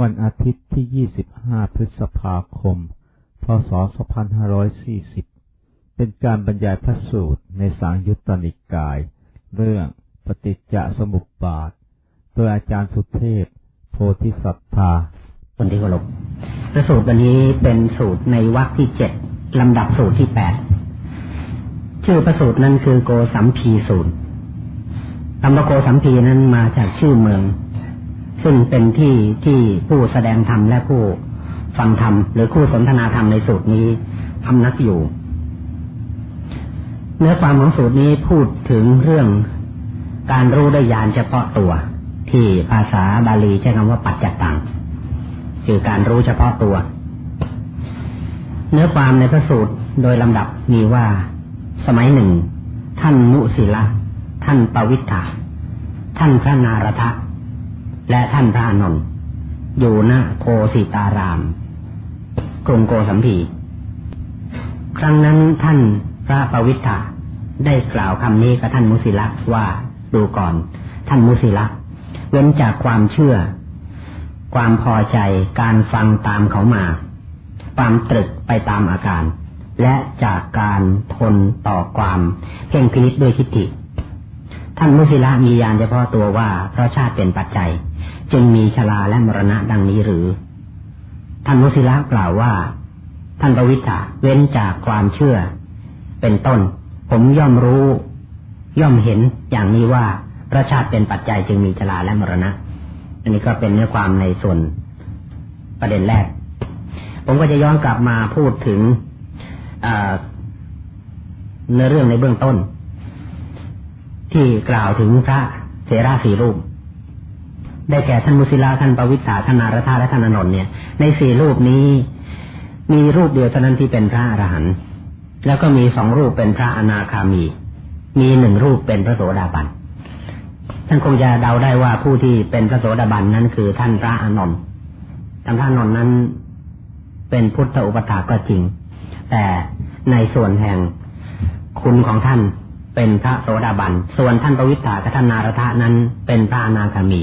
วันอาทิตย์ที่ 25 พฤษภาคม พศ 2540 เป็นการบรรยายพระสูตรในสังยุตตนิกาย เรื่องปฏิจจสมุปบาท โดยอาจารย์สุเทพ โพธิสัตธาคนที่เคารพพระสูตรวันนี้เป็นสูตรในวรรคที่เจ็ดลำดับสูตรที่แปดชื่อพระสูตรนั้นคือโกสัมพีสูตรคำว่าโกสัมพีนั้นมาจากชื่อเมือง ซึ่งเป็นที่ที่ผู้แสดงธรรมและผู้ฟังธรรมหรือคู่สนทนาธรรมในสูตรนี้ทำนักอยู่ เนื้อความของสูตรนี้พูดถึงเรื่องการรู้ได้ยานเฉพาะตัว ที่ภาษาบาลีใช้คำว่าปัจจตังคือการรู้เฉพาะตัว เนื้อความในพระสูตรโดยลำดับมีว่าสมัยหนึ่ง ท่านมุสิละ ท่านปวิทธาท่านพระนารทะ และท่านพระนนท์อยู่ณโคสิตารามกรุงโกสัมพี ครั้งนั้นท่านพระปวิทธาได้กล่าวคำนี้กับท่านมุสิละว่าดูก่อน ท่านมุสิละเว้นจากความเชื่อ ความพอใจการฟังตามเขามา ความตรึกไปตามอาการ และจากการทนต่อความเพ่งพินิษด้วยทิฏฐิท่านมุสิละมียานเฉพาะตัวว่าเพราะชาติเป็นปัจจัย จึงมีชราและมรณะดังนี้หรือ ท่านมุสิละกล่าวว่า ท่านปวิทาเว้นจากความเชื่อ เป็นต้น ผมย่อมรู้ ย่อมเห็นอย่างนี้ว่าพระชาติเป็นปัจจัยจึงมีชราและมรณะ อันนี้ก็เป็นเนื้อความในส่วนประเด็นแรก ผมก็จะย้อนกลับมาพูดถึงเนื้อเรื่องในเบื้องต้น ที่กล่าวถึงพระเสราสีรูป ได้แก่ท่านมุสิลาท่านปวิสาท่านนารธาและท่านอนนท์เนี่ย ในสี่รูปนี้มีรูปเดียวเท่านั้นที่เป็นพระอรหันต์แล้วก็มีสองรูปเป็นพระอนาคามี มีหนึ่งรูปเป็นพระโสดาบันท่านคงจะเดาได้ว่าผู้ที่เป็นพระโสดาบันนั้นคือท่านพระอนนท์ท่านพระอนนท์นั้นเป็นพุทธอุปถาก็จริง แต่ในส่วนแห่งคุณของท่านเป็นพระโสดาบัน ส่วนท่านปวิสากับท่านนารทะนั้นเป็นพระอนาคามี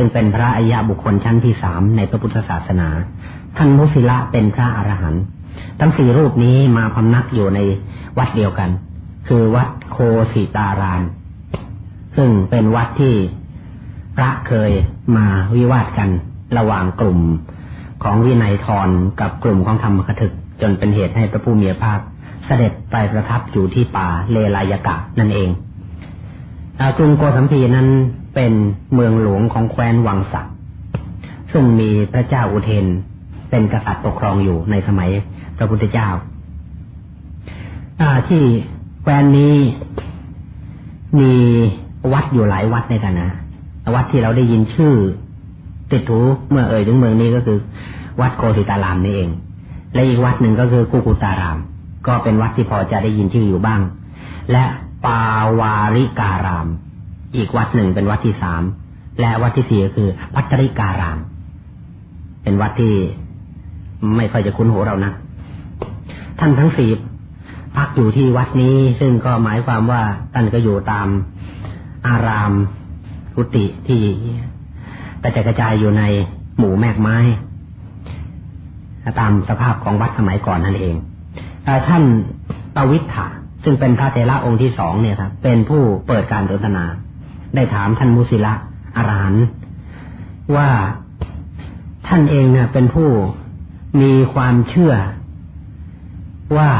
ซึ่งเป็นพระอริยบุคคลชั้นที่สามในพระพุทธศาสนา ท่านมุสิละเป็นพระอรหันต์ทั้งสี่รูปนี้มาพำนักอยู่ในวัดเดียวกัน คือวัดโคสิตารามซึ่งเป็นวัดที่พระเคยมาวิวาทกันระหว่างกลุ่มของวินัยทรกับกลุ่มของธรรมคถึก จนเป็นเหตุให้พระผู้มีพระภาคเสด็จไปประทับอยู่ที่ป่าเลลายกะนั่นเองกรุงโกสัมพีนั้น เป็นเมืองหลวงของแคว้นวังสักซึ่งมีพระเจ้าอุเทน เป็นกษัตริย์ปกครองอยู่ในสมัยพระพุทธเจ้าที่แคว้นนี้มีวัดอยู่หลายวัดในกันนะวัดที่เราได้ยินชื่อ ติดถูเมื่อเอ่ยถึงเมืองนี้ก็คือ วัดโกสิตารามนี่เอง และอีกวัดหนึ่งก็คือกุกุตาราม ก็เป็นวัดที่พอจะได้ยินชื่ออยู่บ้าง และปาวาริการาม อีกวัดหนึ่งเป็นวัดที่สามและวัดที่สี่ก็คือพัทริการาม เป็นวัดที่ไม่ค่อยจะคุ้นหูเรานะท่านทั้งสี่พักอยู่ที่วัดนี้ ซึ่งก็หมายความว่าท่านก็อยู่ตามอารามกุฏิที่กระจายกระจายอยู่ในหมู่แมกไม้ ตามสภาพของวัดสมัยก่อนนั่นเองท่านปวิทธาซึ่งเป็นพระเทระองค์ที่สองเนี่ยครับเป็นผู้เปิดการสนทนา ได้ถามท่านมุสิละอารานว่าท่านเองเนี่ยเป็นผู้มีความเชื่อว่า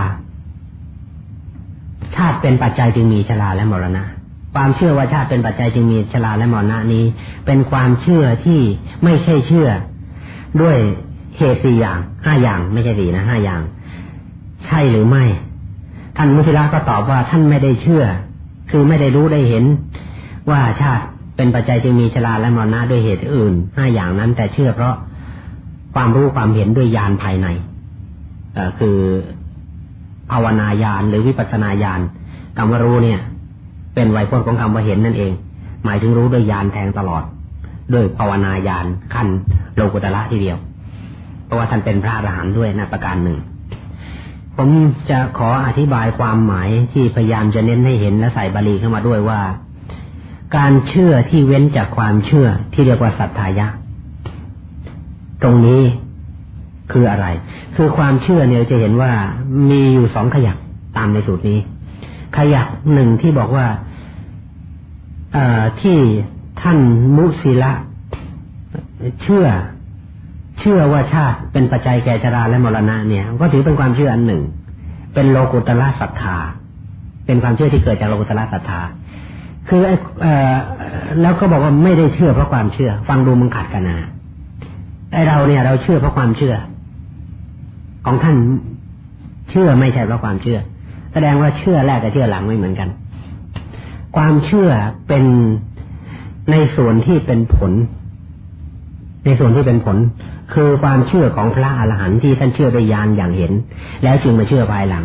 ชาติเป็นปัจจัยจึงมีชราและมรณะ ความเชื่อว่าชาติเป็นปัจจัยจึงมีชราและมรณะนี้ เป็นความเชื่อที่ไม่ใช่เชื่อ ด้วยเหตุสี่อย่างห้าอย่างไม่ใช่สี่นะห้าอย่าง ใช่หรือไม่ ท่านมุสิละก็ตอบว่าท่านไม่ได้เชื่อ คือไม่ได้รู้ได้เห็น ว่าชาติเป็นปัจจัยจึงมีชราและมรณะด้วยเหตุอื่นห้าอย่างนั้น แต่เชื่อเพราะความรู้ความเห็นด้วยญาณภายในคือภาวนายานหรือวิปัสนาญาณคำว่ารู้เนี่ย เป็นไวยพจน์ของคำว่าเห็นนั่นเอง หมายถึงรู้ด้วยญาณแทงตลอด ด้วยภาวนายานขั้นโลกุตละทีเดียว เพราะว่าท่านเป็นพระอรหันต์ด้วยนะประการหนึ่ง ผมจะขออธิบายความหมายที่พยายามจะเน้นให้เห็นและใส่บาลีเข้ามาด้วยว่า การเชื่อที่เว้นจากความเชื่อที่เรียกว่าศรัทธายะ ตรงนี้คืออะไร คือความเชื่อเนี่ยจะเห็นว่ามีอยู่สองขยักตามในสูตรนี้ ขยักหนึ่งที่บอกว่าที่ท่านมุสิละ เชื่อ เชื่อว่าชาติเป็นปัจจัยแก่ชราและมรณะเนี่ย ก็ถือเป็นความเชื่ออันหนึ่ง เป็นโลกุตละศรัทธาเป็นความเชื่อที่เกิดจากโลกุตละศรัทธา คือเอแล้วก็บอกว่าไม่ได้เชื่อเพราะความเชื่อ ฟังดูมึงขัดกันนะไอเราเนี่ย เราเชื่อเพราะความเชื่อ ของท่านเชื่อไม่ใช่เพราะความเชื่อ แสดงว่าเชื่อแรกกับเชื่อหลังไม่เหมือนกัน ความเชื่อเป็นในส่วนที่เป็นผล ในส่วนที่เป็นผล คือความเชื่อของพระอรหันต์ที่ท่านเชื่อด้วยญาณอย่างเห็น แล้วจึงมาเชื่อภายหลัง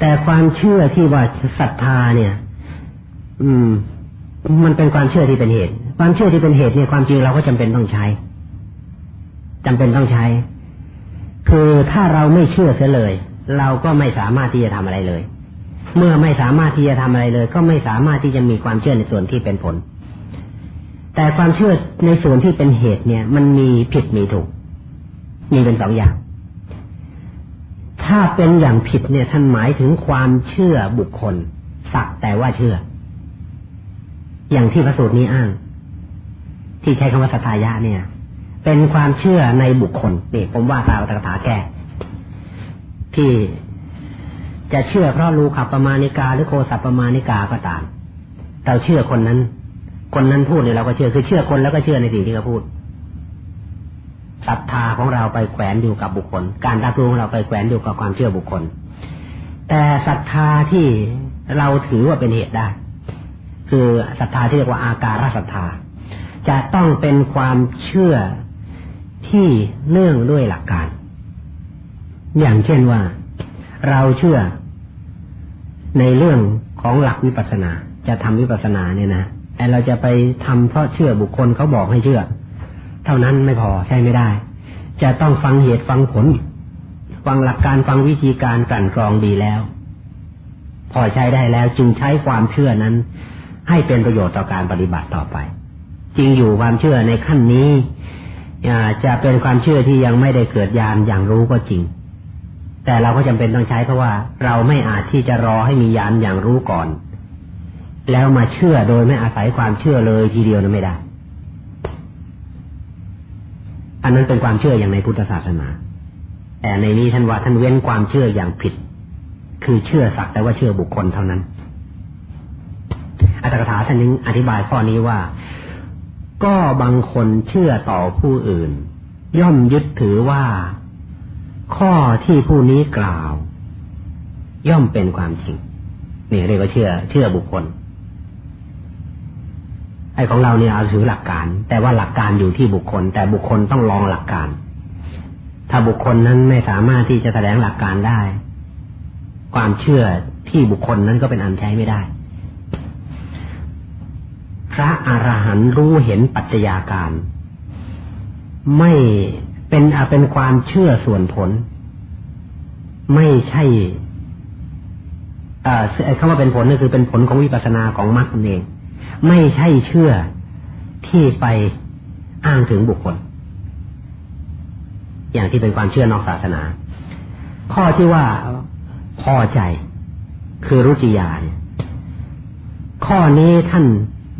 แต่ความเชื่อที่ว่าศรัทธาเนี่ย อืม มันเป็นความเชื่อที่เป็นเหตุ ความเชื่อที่เป็นเหตุเนี่ยความจริงเราก็จำเป็นต้องใช้จำเป็นต้องใช้ คือถ้าเราไม่เชื่อเสียเลย เราก็ไม่สามารถที่จะทำอะไรเลย เมื่อไม่สามารถที่จะทำอะไรเลย ก็ไม่สามารถที่จะมีความเชื่อในส่วนที่เป็นผล แต่ความเชื่อในส่วนที่เป็นเหตุเนี่ย มันมีผิดมีถูก มีเป็นสองอย่างถ้าเป็นอย่างผิดเนี่ยท่านหมายถึงความเชื่อบุคคล สักแต่ว่าเชื่อ อย่างที่พระสูตรนี้อ้าง ที่ใช้คำว่าสัทธายะเนี่ย เป็นความเชื่อในบุคคลนี่ผมว่าตามตถาแก้ที่จะเชื่อเพราะรู้ขับประมาณิกา หรือโคสัพประมาณิกาก็ตามเราเชื่อคนนั้น คนนั้นพูดเนี่ยเราก็เชื่อคือเชื่อคนแล้วก็เชื่อในสิ่งที่เขาพูดศรัทธาของเราไปแขวนอยู่กับบุคคล การรับรู้ของเราไปแขวนอยู่กับความเชื่อบุคคล แต่ศรัทธาที่เราถือว่าเป็นเหตุได้ คือศรัทธาที่เรียกว่าอาการศรัทธา จะต้องเป็นความเชื่อที่เนื่องด้วยหลักการ อย่างเช่นว่า เราเชื่อในเรื่องของหลักวิปัสสนา จะทำวิปัสสนาเนี่ยนะแต่เราจะไปทำเพราะเชื่อบุคคลเขาบอกให้เชื่อ เท่านั้นไม่พอใช่ไม่ได้ จะต้องฟังเหตุฟังผล ฟังหลักการฟังวิธีการกลั่นกรองดีแล้ว พอใช้ได้แล้วจึงใช้ความเชื่อนั้น ให้เป็นประโยชน์ต่อการปฏิบัติต่อไป จริงอยู่ความเชื่อในขั้นนี้จะเป็นความเชื่อที่ยังไม่ได้เกิดญาณอย่างรู้ก็จริง แต่เราก็จำเป็นต้องใช้เพราะว่าเราไม่อาจที่จะรอให้มีญาณอย่างรู้ก่อน แล้วมาเชื่อโดยไม่อาศัยความเชื่อเลยทีเดียวนั้นไม่ได้ อันนั้นเป็นความเชื่ออย่างในพุทธศาสนา แต่ในนี้ท่านว่าท่านเว้นความเชื่ออย่างผิด คือเชื่อสักแต่ว่าเชื่อบุคคลเท่านั้น อัตถกถาท่านนี้อธิบายข้อนี้ว่า ก็บางคนเชื่อต่อผู้อื่น ย่อมยึดถือว่า ข้อที่ผู้นี้กล่าว ย่อมเป็นความจริงนี่เรียกว่าเชื่อ เชื่อบุคคลไอ้ของเราเนี่ยเอาถือหลักการ แต่ว่าหลักการอยู่ที่บุคคล แต่บุคคลต้องลองหลักการ ถ้าบุคคลนั้นไม่สามารถที่จะแสดงหลักการได้ ความเชื่อที่บุคคลนั้นก็เป็นอันใช้ไม่ได้ ระอรหันต์รู้เห็นปัจจัยาการ ไม่เป็นอาเป็นความเชื่อส่วนผล ไม่ใช่เอ่าคำว่าเป็นผลนี่คือเป็นผลของวิปัสสนาของมรรคเอง ไม่ใช่เชื่อที่ไปอ้างถึงบุคคล อย่างที่เป็นความเชื่อนอกศาสนา ข้อที่ว่าพอใจคือรุจิยาเนี่ยข้อนี้ท่าน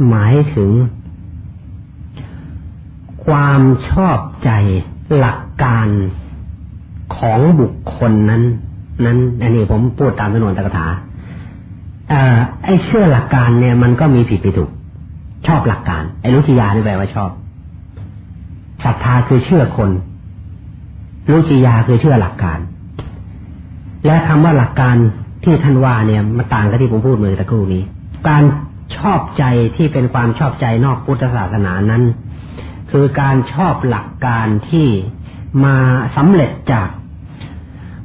หมายถึง ความชอบใจหลักการของบุคคลนั้น นั้น อันนี้ผมพูดตามจำนวนตกถาอไอ้เชื่อหลักการเนี่ย มันก็มีผิดไปถูก ชอบหลักการ ไอ้รุจิยานี่แปลว่าชอบศรัทธาคือเชื่อคนรุจิยาคือเชื่อหลักการ และคำว่าหลักการที่ท่านว่าเนี่ย มันต่างกับที่ผมพูดเมื่อตะกครู่นี้ การ ชอบใจที่เป็นความชอบใจนอกพุทธศาสนานั้น คือการชอบหลักการที่มาสำเร็จจาก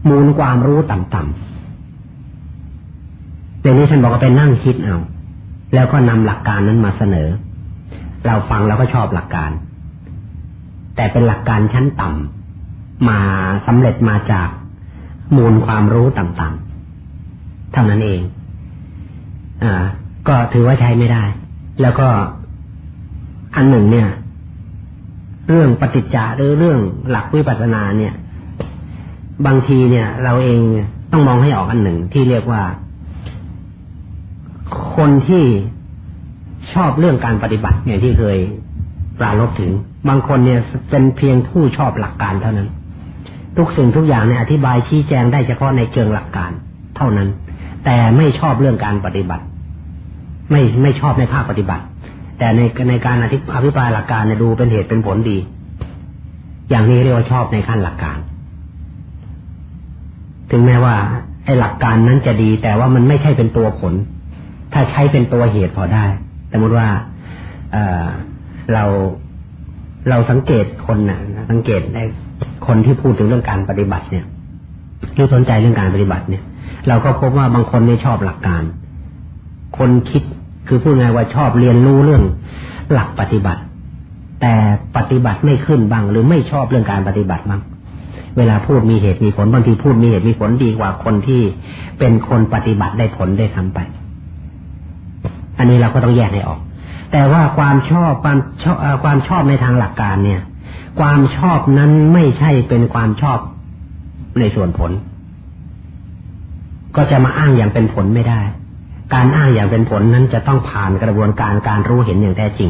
มูลความรู้ต่ำๆในนี้ท่านบอกว่าเป็นนั่งคิดเอา แล้วก็นำหลักการนั้นมาเสนอ เราฟังแล้วก็ชอบหลักการ แต่เป็นหลักการชั้นต่ำมาสำเร็จมาจากมูลความรู้ต่างๆเท่านั้นเอง อ่า ก็ถือว่าใช้ไม่ได้ แล้วก็อันหนึ่งเนี่ย เรื่องปฏิจจาหรือเรื่องหลักวิปัสสนาเนี่ย บางทีเนี่ย เราเองต้องมองให้ออกอันหนึ่งที่เรียกว่า คนที่ชอบเรื่องการปฏิบัติเนี่ยที่เคยปราลบถึง บางคนเนี่ยเป็นเพียงผู้ชอบหลักการเท่านั้น ทุกสิ่งทุกอย่างเนี่ยอธิบายชี้แจงได้เฉพาะในเชิงหลักการ เท่านั้น แต่ไม่ชอบเรื่องการปฏิบัติ ไม่ไม่ชอบในภาคปฏิบัติ แต่ในในการอธิอภิปรายหลักการเนี่ยดูเป็นเหตุเป็นผลดี อย่างนี้เรียกว่าชอบในขั้นหลักการ ถึงแม้ว่าไอ้หลักการนั้นจะดี แต่ว่ามันไม่ใช่เป็นตัวผล ถ้าใช้เป็นตัวเหตุพอได้สมมติว่าเเราเราสังเกตคนนะสังเกตในคนที่พูดถึงเรื่องการปฏิบัติเนี่ยหรือสนใจเรื่องการปฏิบัติเนี่ย เราก็พบว่าบางคนไม่ชอบหลักการ คนคิด คือพูดไงว่าชอบเรียนรู้เรื่องหลักปฏิบัติ แต่ปฏิบัติไม่ขึ้นบ้างหรือไม่ชอบเรื่องการปฏิบัติบ้างเวลาพูดมีเหตุมีผลบางทีพูดมีเหตุมีผลดีกว่าคนที่เป็นคนปฏิบัติได้ผลได้ทำไป อันนี้เราก็ต้องแยกให้ออก แต่ว่าความชอบความชอบความชอบในทางหลักการเนี่ย ความชอบนั้นไม่ใช่เป็นความชอบในส่วนผล ก็จะมาอ้างอย่างเป็นผลไม่ได้ การอ้างอย่างเป็นผลนั้นจะต้องผ่านกระบวนการการรู้เห็นอย่างแท้จริง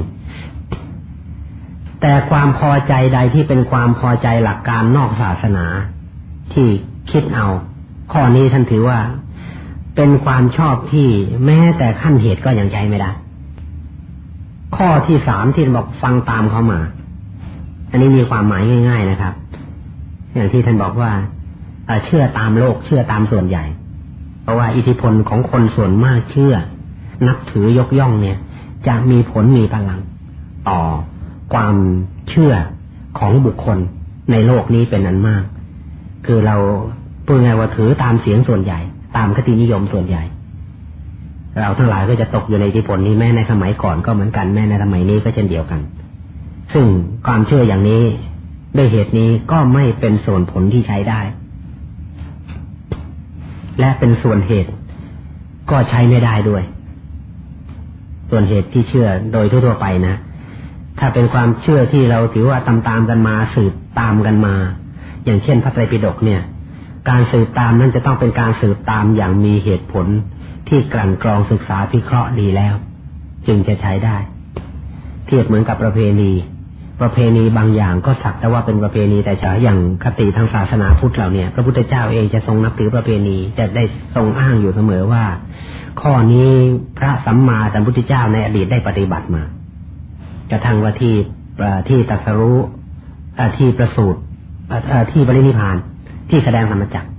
แต่ความพอใจใดที่เป็นความพอใจหลักการนอกศาสนา ที่คิดเอา ข้อนี้ท่านถือว่า เป็นความชอบที่แม้แต่ขั้นเหตุก็ยังใช้ไม่ได้ ข้อที่สามที่บอกฟังตามเขามา อันนี้มีความหมายง่าย ๆนะครับ อย่างที่ท่านบอกว่าเชื่อตามโลกเชื่อตามส่วนใหญ่ เพราะว่าอิทธิพลของคนส่วนมากเชื่อ นับถือยกย่องเนี่ย จะมีผลมีพลัง ต่อความเชื่อของบุคคลในโลกนี้เป็นอันมาก คือเราพูดไงว่าถือตามเสียงส่วนใหญ่ ตามคตินิยมส่วนใหญ่ เราทั้งหลายก็จะตกอยู่ในอิทธิพลนี้แม้ในสมัยก่อนก็เหมือนกันแม้ในสมัยนี้ก็เช่นเดียวกัน ซึ่งความเชื่ออย่างนี้ด้วยเหตุนี้ก็ไม่เป็นส่วนผลที่ใช้ได้ และเป็นส่วนเหตุ ก็ใช้ไม่ได้ด้วย ส่วนเหตุที่เชื่อโดยทั่วๆไปนะ ถ้าเป็นความเชื่อที่เราถือว่าตามตามกันมาสืบตามกันมา อย่างเช่นพระไตรปิฎกเนี่ย การสืบตามนั้นจะต้องเป็นการสืบตามอย่างมีเหตุผลที่กลั่นกรองศึกษาพิเคราะห์ดีแล้ว จึงจะใช้ได้ เทียบเหมือนกับประเพณี ประเพณีบางอย่างก็สักแต่ว่าเป็นประเพณีแต่ฉาอย่างคติทางศาสนาพุทธเราเนี่ย พระพุทธเจ้าเองจะทรงนับถือประเพณีจะได้ทรงอ้างอยู่เสมอว่า ข้อนี้พระสัมมาสัมพุทธเจ้าในอดีตได้ปฏิบัติมากระทั่งว่าที่ที่ตัสรู้ที่ประสูตรที่บริณิพานที่แสดงธรรมจักร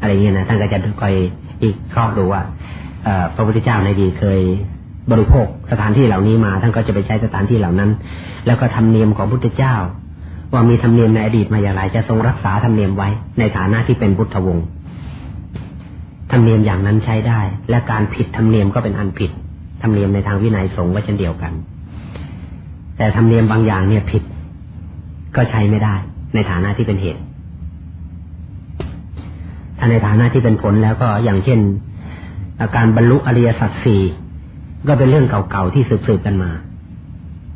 อะไรเงี้ยนะท่านก็จะคอยอีกคราะห์ดูว่าพระพุทธเจ้าในอดีตเคย บริโภคสถานที่เหล่านี้มา ท่านก็จะไปใช้สถานที่เหล่านั้น แล้วก็ทำเนียมของพุทธเจ้า ว่ามีธรรมเนียมในอดีตมาอย่างไรจะทรงรักษาธรรมเนียมไว้ในฐานะที่เป็นพุทธวงศ์ธรรมเนียมอย่างนั้นใช้ได้ และการผิดธรรมเนียมก็เป็นอันผิดธรรมเนียมในทางวินัยสงฆ์ก็เช่นเดียวกัน แต่ธรรมเนียมบางอย่างเนี่ยผิด ก็ใช้ไม่ได้ ในฐานะที่เป็นเหตุ ถ้าในฐานะที่เป็นผลแล้วก็อย่างเช่นอาการบรรลุอริยสัจสี่ ก็เป็นเรื่องเก่าๆที่สืบๆกันมา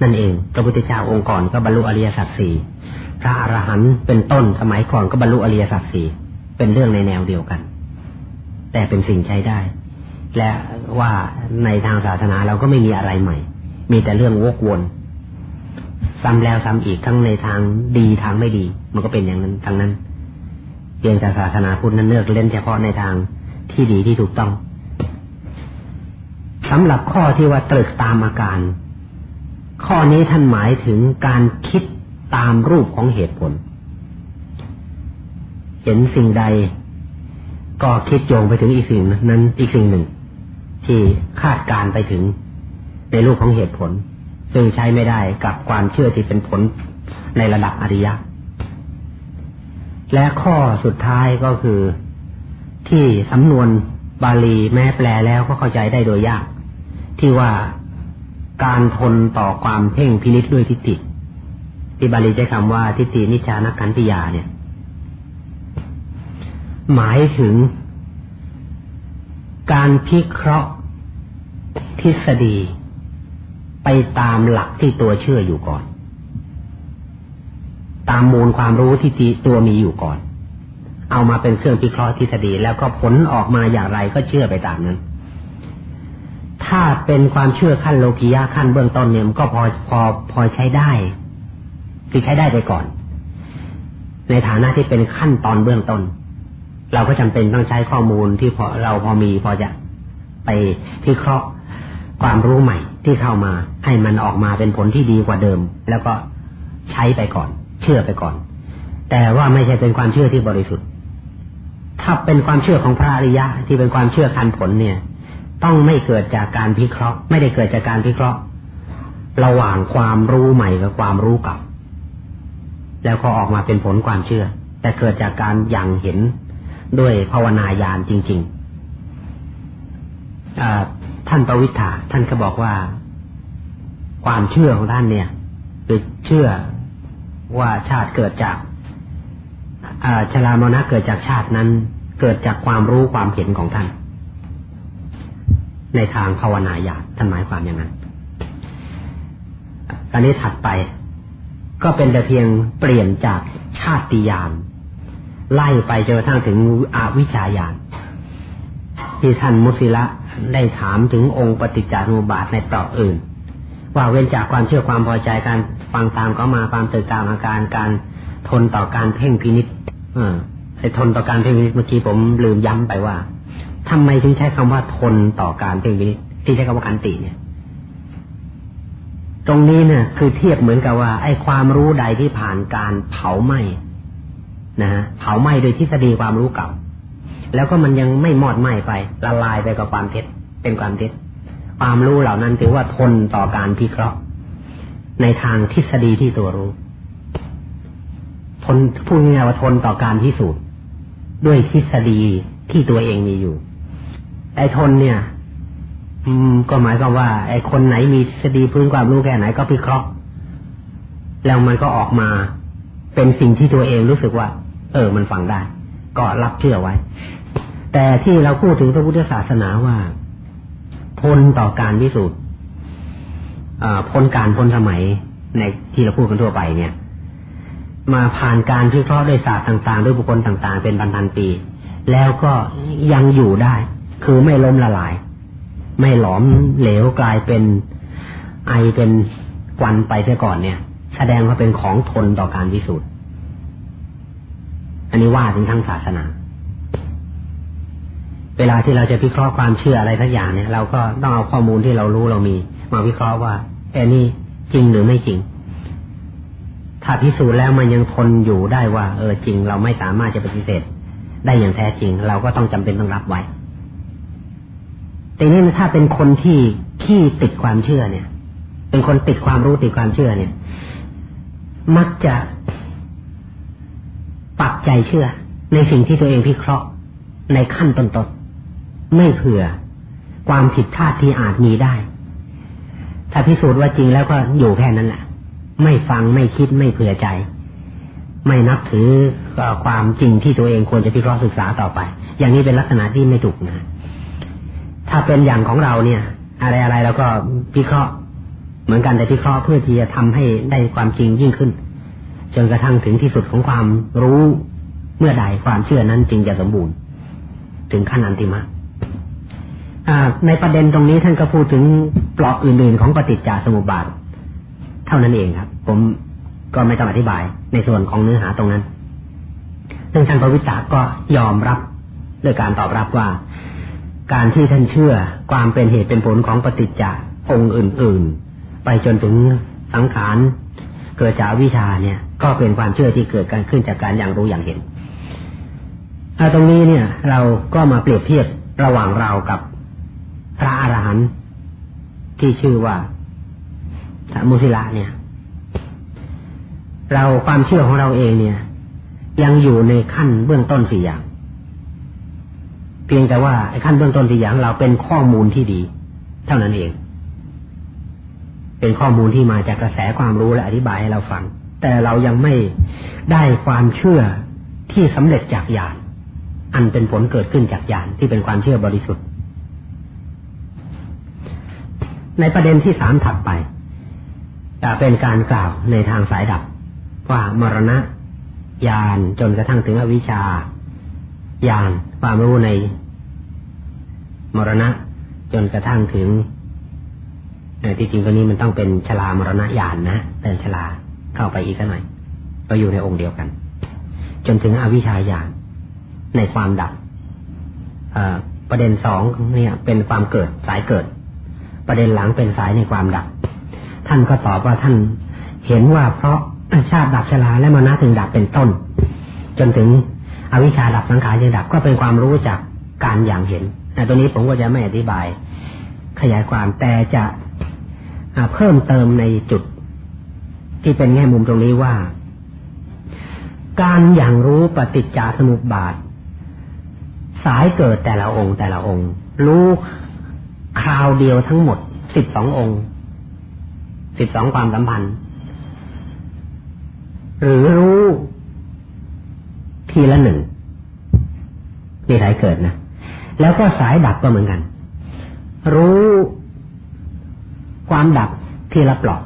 นั่นเอง พระพุทธเจ้าองค์ก่อนก็บรรลุอริยสัจสี่พระอรหันต์เป็นต้นสมัยก่อนก็บรรลุอริยสัจสี่เป็นเรื่องในแนวเดียวกัน แต่เป็นสิ่งใช้ได้ และว่าในทางศาสนาเราก็ไม่มีอะไรใหม่ มีแต่เรื่องวกวนซ้ำแล้วซ้ำอีกทั้งในทางดีทางไม่ดี มันก็เป็นอย่างนั้นทั้งนั้นเพียงแต่ศาสนาพุทธนั้นเลือกเล่นเฉพาะในทางที่ดีที่ถูกต้อง สำหรับข้อที่ว่าตรึกตามอาการ ข้อนี้ท่านหมายถึงการคิดตามรูปของเหตุผล เห็นสิ่งใด ก็คิดโยงไปถึงอีกสิ่งนั้นอีกสิ่งหนึ่ง ที่คาดการไปถึงในรูปของเหตุผล ซึ่งใช้ไม่ได้กับความเชื่อที่เป็นผลในระดับอริยะ และข้อสุดท้ายก็คือที่สำนวนบาลีแม้แปลแล้วก็เข้าใจได้โดยยาก ที่ว่าการทนต่อความเพ่งพินิษด้วยทิฏฐิที่บาลีใช้คำว่าทิฏฐินิจานักขันติยาเนี่ย หมายถึงการพิเคราะห์ทฤษฎีไปตามหลักที่ตัวเชื่ออยู่ก่อน ตามมูลความรู้ที่ตัวมีอยู่ก่อน เอามาเป็นเครื่องพิเคราะห์ทฤษฎีแล้วก็ผลออกมาอย่างไรก็เชื่อไปตามนั้น ถ้าเป็นความเชื่อขั้นโลกียะขั้นเบื้องต้นเนี่ยมันก็พอพอพอใช้ได้ คือใช้ได้ไปก่อน ในฐานะที่เป็นขั้นตอนเบื้องต้น เราก็จำเป็นต้องใช้ข้อมูลที่พอเราพอมีพอจะไปพิเคราะห์ความรู้ใหม่ที่เข้ามาให้มันออกมาเป็นผลที่ดีกว่าเดิม แล้วก็ใช้ไปก่อน เชื่อไปก่อน แต่ว่าไม่ใช่เป็นความเชื่อที่บริสุทธิ์ ถ้าเป็นความเชื่อของพระอริยะที่เป็นความเชื่อคันผลเนี่ย ต้องไม่เกิดจากการพิเคราะห์ ไม่ได้เกิดจากการพิเคราะห์ ระหว่างความรู้ใหม่กับความรู้เก่า แล้วก็ออกมาเป็นผลความเชื่อ แต่เกิดจากการยังเห็นด้วยภาวนายานจริงๆท่านประวิทาท่านก็บอกว่า ความเชื่อของท่านเนี่ยคือเชื่อว่าชาติเกิดจากชรามรณะเกิดจากชาตินั้น เกิดจากความรู้ความเห็นของท่าน ในทางภาวนายาท่านหมายความอย่างนั้นตอนนี้ถัดไปก็เป็นแต่เพียงเปลี่ยนจากชาติยานไล่ไปจนกระทั่งถึงอาวิชายานที่ท่านมุสิละได้ถามถึงองค์ปฏิจจสมุปบาทในเปราะอื่น ว่าเว้นจากความเชื่อความพอใจการฟังตามก็มาความตื่นตามอาการการทนต่อการเพ่งพินิษอไอ้ทนต่อการเพ่งพินิษเมื่อกี้ผมลืมย้ำไปว่า ทำไมถึงใช้คำว่าทนต่อการเพ่งพินิษที่ใช้คำว่ากันติเนี่ย ตรงนี้เนี่ยคือเทียบเหมือนกับว่า ไอ้ความรู้ใดที่ผ่านการเผาไหม้นะฮะเผาไหม้โดยทฤษฎีความรู้เก่า แล้วก็มันยังไม่มอดไหม้ไป ละลายไปกับความเท็จเป็นความเท็จความรู้เหล่านั้นถือว่าทนต่อการพิเคราะห์ ในทางทฤษฎีที่ตัวรู้ ทนพูดง่ายๆว่าทนต่อการพิสูจน์ด้วยทฤษฎีที่ตัวเองมีอยู่ ไอ้ทนเนี่ย อืม ก็หมายความว่า ไอ้คนไหนมีสดีพื้นความรู้แค่ไหนก็พิเคราะห์แล้วมันก็ออกมาเป็นสิ่งที่ตัวเองรู้สึกว่า เออ มันฟังได้ ก็รับเชื่อไว้ แต่ที่เราพูดถึงพระพุทธศาสนาว่า ทนต่อการพิสูจน์พ้นการพ้นสมัยในที่เราพูดกันทั่วไปเนี่ย มาผ่านการพิเคราะห์ด้วยศาสตร์ต่าง ๆ ด้วยบุคคลต่าง ๆ เป็นพันๆปี แล้วก็ยังอยู่ได้ คือไม่ล้มละลาย ไม่หลอมเหลวกลายเป็นไอเป็นควันไปเสียก่อนเนี่ย แสดงว่าเป็นของทนต่อการพิสูจน์ อันนี้ว่าถึงทางศาสนา เวลาที่เราจะพิเคราะห์ความเชื่ออะไรสักอย่างเนี่ย เราก็ต้องเอาข้อมูลที่เรารู้เรามี มาวิเคราะห์ว่าแอนี่จริงหรือไม่จริง ถ้าพิสูจน์แล้วมันยังทนอยู่ได้ว่า เออจริง เราไม่สามารถจะปฏิเสธ ได้อย่างแท้จริง เราก็ต้องจำเป็นต้องรับไว้ แต่นี่ถ้าเป็นคนที่ขี้ติดความเชื่อเนี่ย เป็นคนติดความรู้ติดความเชื่อเนี่ย มักจะปักใจเชื่อ ในสิ่งที่ตัวเองพิเคราะห์ในขั้นต้นๆไม่เผื่อความผิดพลาดที่อาจมีได้ ถ้าพิสูจน์ว่าจริงแล้วก็อยู่แค่นั้นแหละ ไม่ฟังไม่คิดไม่เผื่อใจ ไม่นับถือความจริงที่ตัวเองควรจะพิเคราะห์ศึกษาต่อไป อย่างนี้เป็นลักษณะที่ไม่ถูกนะ ถ้าเป็นอย่างของเราเนี่ย อะไรอะไรเราก็พิเคราะห์ เหมือนกันแต่พิเคราะห์เพื่อที่จะทำให้ได้ความจริงยิ่งขึ้น จนกระทั่งถึงที่สุดของความรู้เมื่อใดความเชื่อนั้นจึงจะสมบูรณ์ ถึงขั้นอันติมาในประเด็นตรงนี้ท่านก็พูดถึงปลอกอื่นๆ ของปฏิจจสมุปบาท เท่านั้นเองครับ ผมก็ไม่ต้องอธิบายในส่วนของเนื้อหาตรงนั้นซึ่งท่านพระวิตาก็ยอมรับด้วยการตอบรับว่า การที่ท่านเชื่อความเป็นเหตุเป็นผลของปฏิจจ์องค์อื่น ๆ ไปจนถึงสังขารเกิดจากวิชาเนี่ย ก็เป็นความเชื่อที่เกิดการขึ้นจากการอย่างรู้อย่างเห็นตรงนี้เนี่ย เราก็มาเปรียบเทียบระหว่างเรากับพระอรหันต์ที่ชื่อว่าสมุสิละเนี่ย เราความเชื่อของเราเองเนี่ย ยังอยู่ในขั้นเบื้องต้นสี่อย่าง เพียงแต่ว่าไอ้ขั้นเบื้องต้นที่อย่างเราเป็นข้อมูลที่ดี เท่านั้นเอง เป็นข้อมูลที่มาจากกระแสความรู้และอธิบายให้เราฟัง แต่เรายังไม่ได้ความเชื่อที่สำเร็จจากญาณอันเป็นผลเกิดขึ้นจากญาณที่เป็นความเชื่อบริสุทธิ์ ในประเด็นที่สามถัดไปจะเป็นการกล่าวในทางสายดับว่ามรณะญาณจนกระทั่งถึงอวิชชา ญาณความรู้ในมรณะ จนกระทั่งถึงที่จริงตัวนี้มันต้องเป็นชลามรณะญาณนนะเติมชลาเข้าไปอีกสักหน่อย ก็อยู่ในองค์เดียวกัน จนถึงอวิชชาญาณในความดับประเด็นสองเนี่ย เป็นความเกิดสายเกิด ประเด็นหลังเป็นสายในความดับ ท่านก็ตอบว่าท่านเห็นว่าเพราะชาติดับชราและมรณะถึงดับเป็นต้น จนถึง อวิชชาดับสังขารยังดับก็เป็นความรู้จากการอย่างเห็นแต่ตัวนี้ผมก็จะไม่อธิบาย ขยายความแต่จะเพิ่มเติมในจุดที่เป็นแง่มุมตรงนี้ว่า การอย่างรู้ปฏิจจสมุปบาท สายเกิดแต่ละองค์ แต่ละองค์ รู้คราวเดียวทั้งหมดสิบสององค์สิบสองความสัมพันธ์ หรือรู้ ทีละหนึ่งนี่สายเกิดนะ แล้วก็สายดับก็เหมือนกัน รู้ความดับทีละปลอก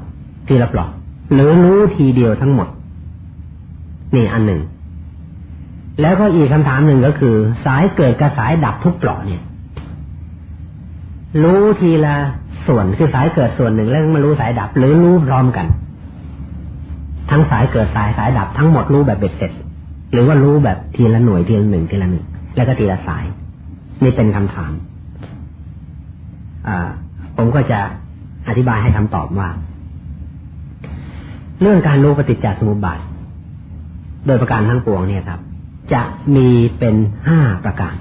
ทีละปลอกหรือรู้ทีเดียวทั้งหมด นี่อันหนึ่ง แล้วก็อีกคำถามหนึ่งก็คือ สายเกิดกับสายดับทุกปลอกเนี่ย รู้ทีละส่วนคือสายเกิดส่วนหนึ่งแล้วมารู้สายดับ หรือรู้พร้อมกัน ทั้งสายเกิดสายสายดับทั้งหมดรู้แบบเบ็ดเสร็จ หรือว่ารู้แบบทีละหน่วยทีละหนึ่งทีละหนึ่งแล้วก็ทีละสาย นี่เป็นคำถามอ่าผมก็จะอธิบายให้คำตอบว่า เรื่องการรู้ปฏิจจสมุปบาท โดยประการทั้งปวงเนี่ยครับ จะมีเป็นห้าประการ